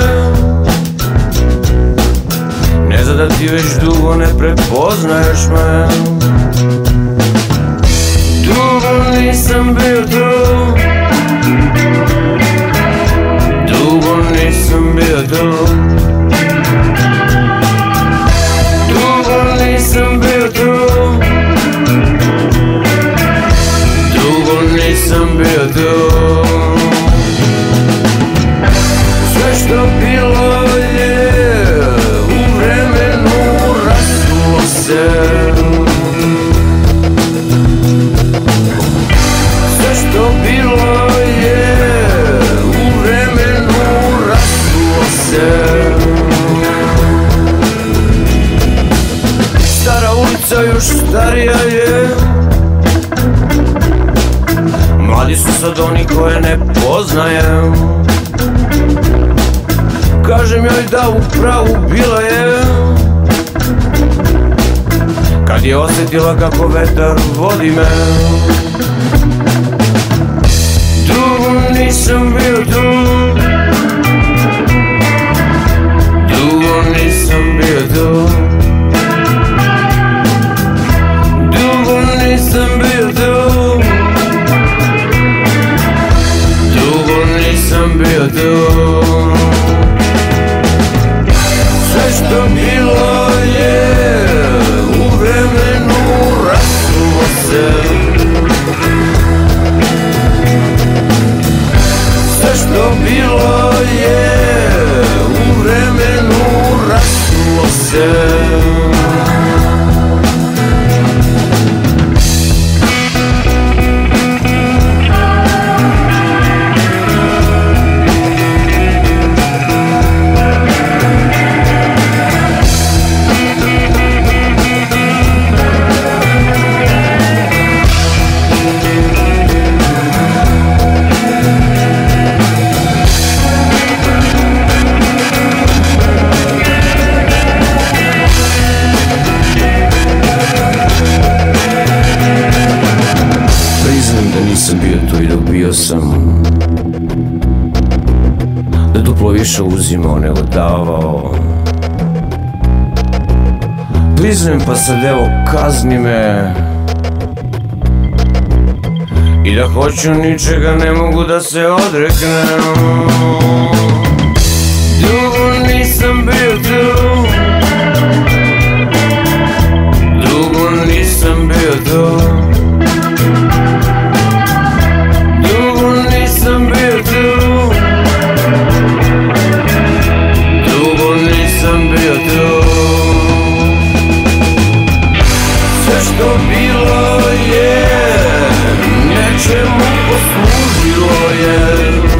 Ne zna da ti već dugo ne prepoznaješ me. Dugo nisam bio tu. Dugo nisam bio tu nisam bio tu. Sve što bilo je U vremenu rasulo se. Što bilo je u vremenu rasulo se. Stara ulica još starija je Mladi su sad oni koje ne poznajem. Kažem joj da u pravu bila je. Kad je osjetila kako vetar vodi me. Dugo nisam bio tu Dugo nisam bio tu Dugo nisam bio nisam bio tu. Sve što bilo je U vremenu rasulo se. Sve što bilo je U vremenu rasulo se više uzimao nego davao. Kliznem pa sad evo kazni me. I da hoću ničega ne mogu da se odreknem. Dugo nisam bio tu czemu posłuży lojer?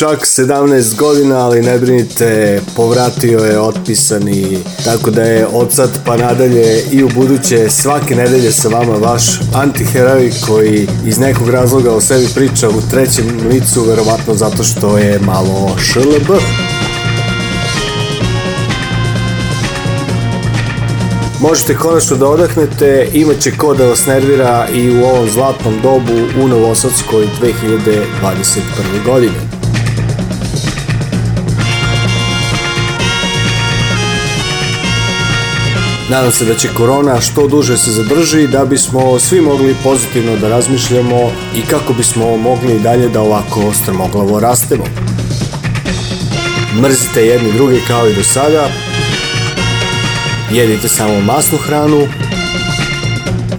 Čak 17 godina, ali ne brinite, povratio je otpisani, tako da je od sad pa nadalje i u buduće svake nedelje sa vama vaš antiheroj koji iz nekog razloga o sebi priča u trećem licu, verovatno zato što je malo šlb. Možete konačno da odahnete, imat će ko da vas nervira i u ovom zlatnom dobu u Novosadskoj 2021. godine. Nadam se da će korona što duže se zadrži da bismo svi mogli pozitivno da razmišljamo i kako bismo mogli dalje da ovako strmoglavo rastemo. Mrzite jedni druge kao i do sada, jedite samo masnu hranu,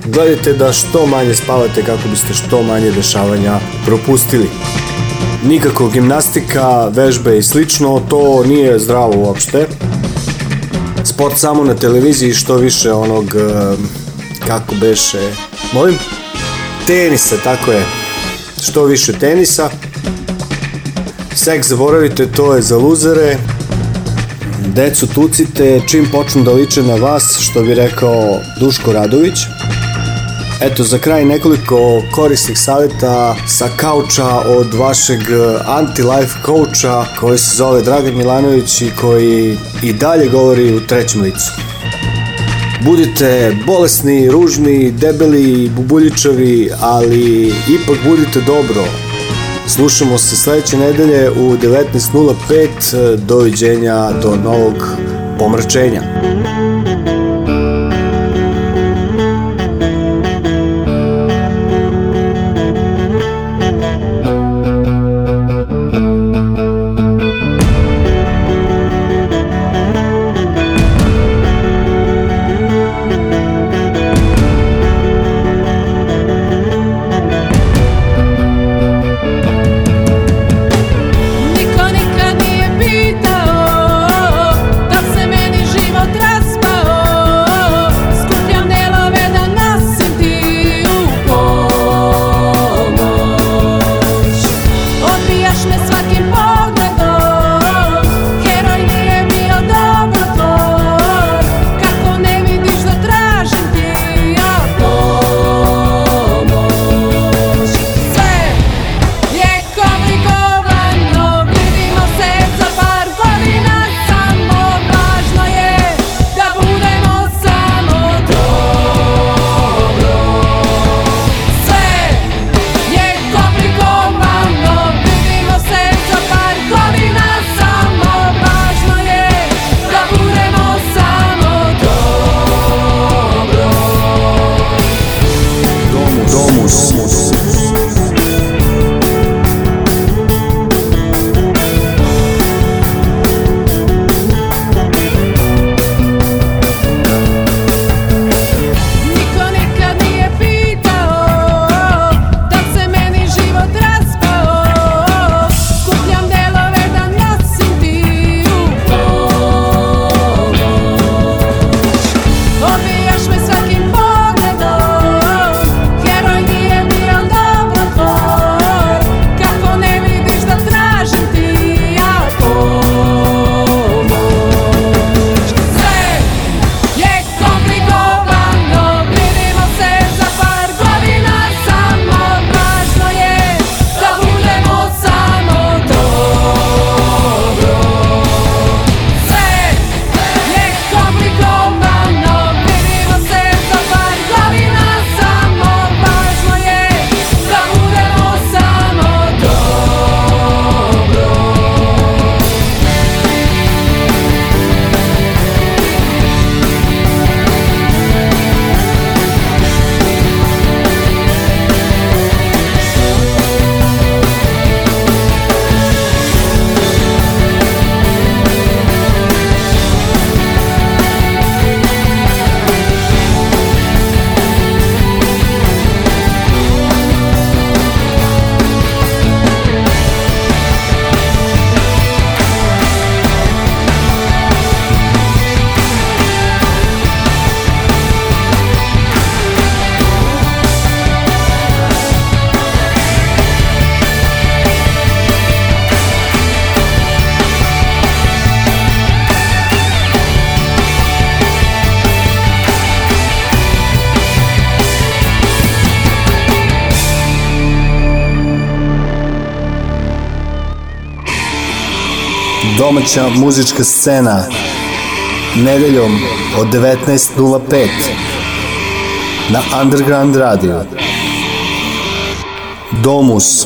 gledajte da što manje spavate kako biste što manje dešavanja propustili. Nikako gimnastika, vežbe i slično, to nije zdravo uopšte. Sport samo na televiziji, što više onog, eh, kako beše, molim? Tenisa, tako je. Što više tenisa. Seks zaboravite, to je za luzere. Decu tucite čim počnu da liče na vas, što bi rekao Duško Radović. Eto, za kraj nekoliko korisnih savjeta sa kauča od vašeg anti-life coacha koji se zove Dragan Milanović i koji i dalje govori u trećem licu. Budite bolesni, ružni, debeli, bubuljičavi, ali ipak budite dobro. Slušamo se sledeće nedelje u 19.05. Doviđenja do novog pomračenja. Domaća muzička scena nedeljom od 19.05 na Underground Radio. Domus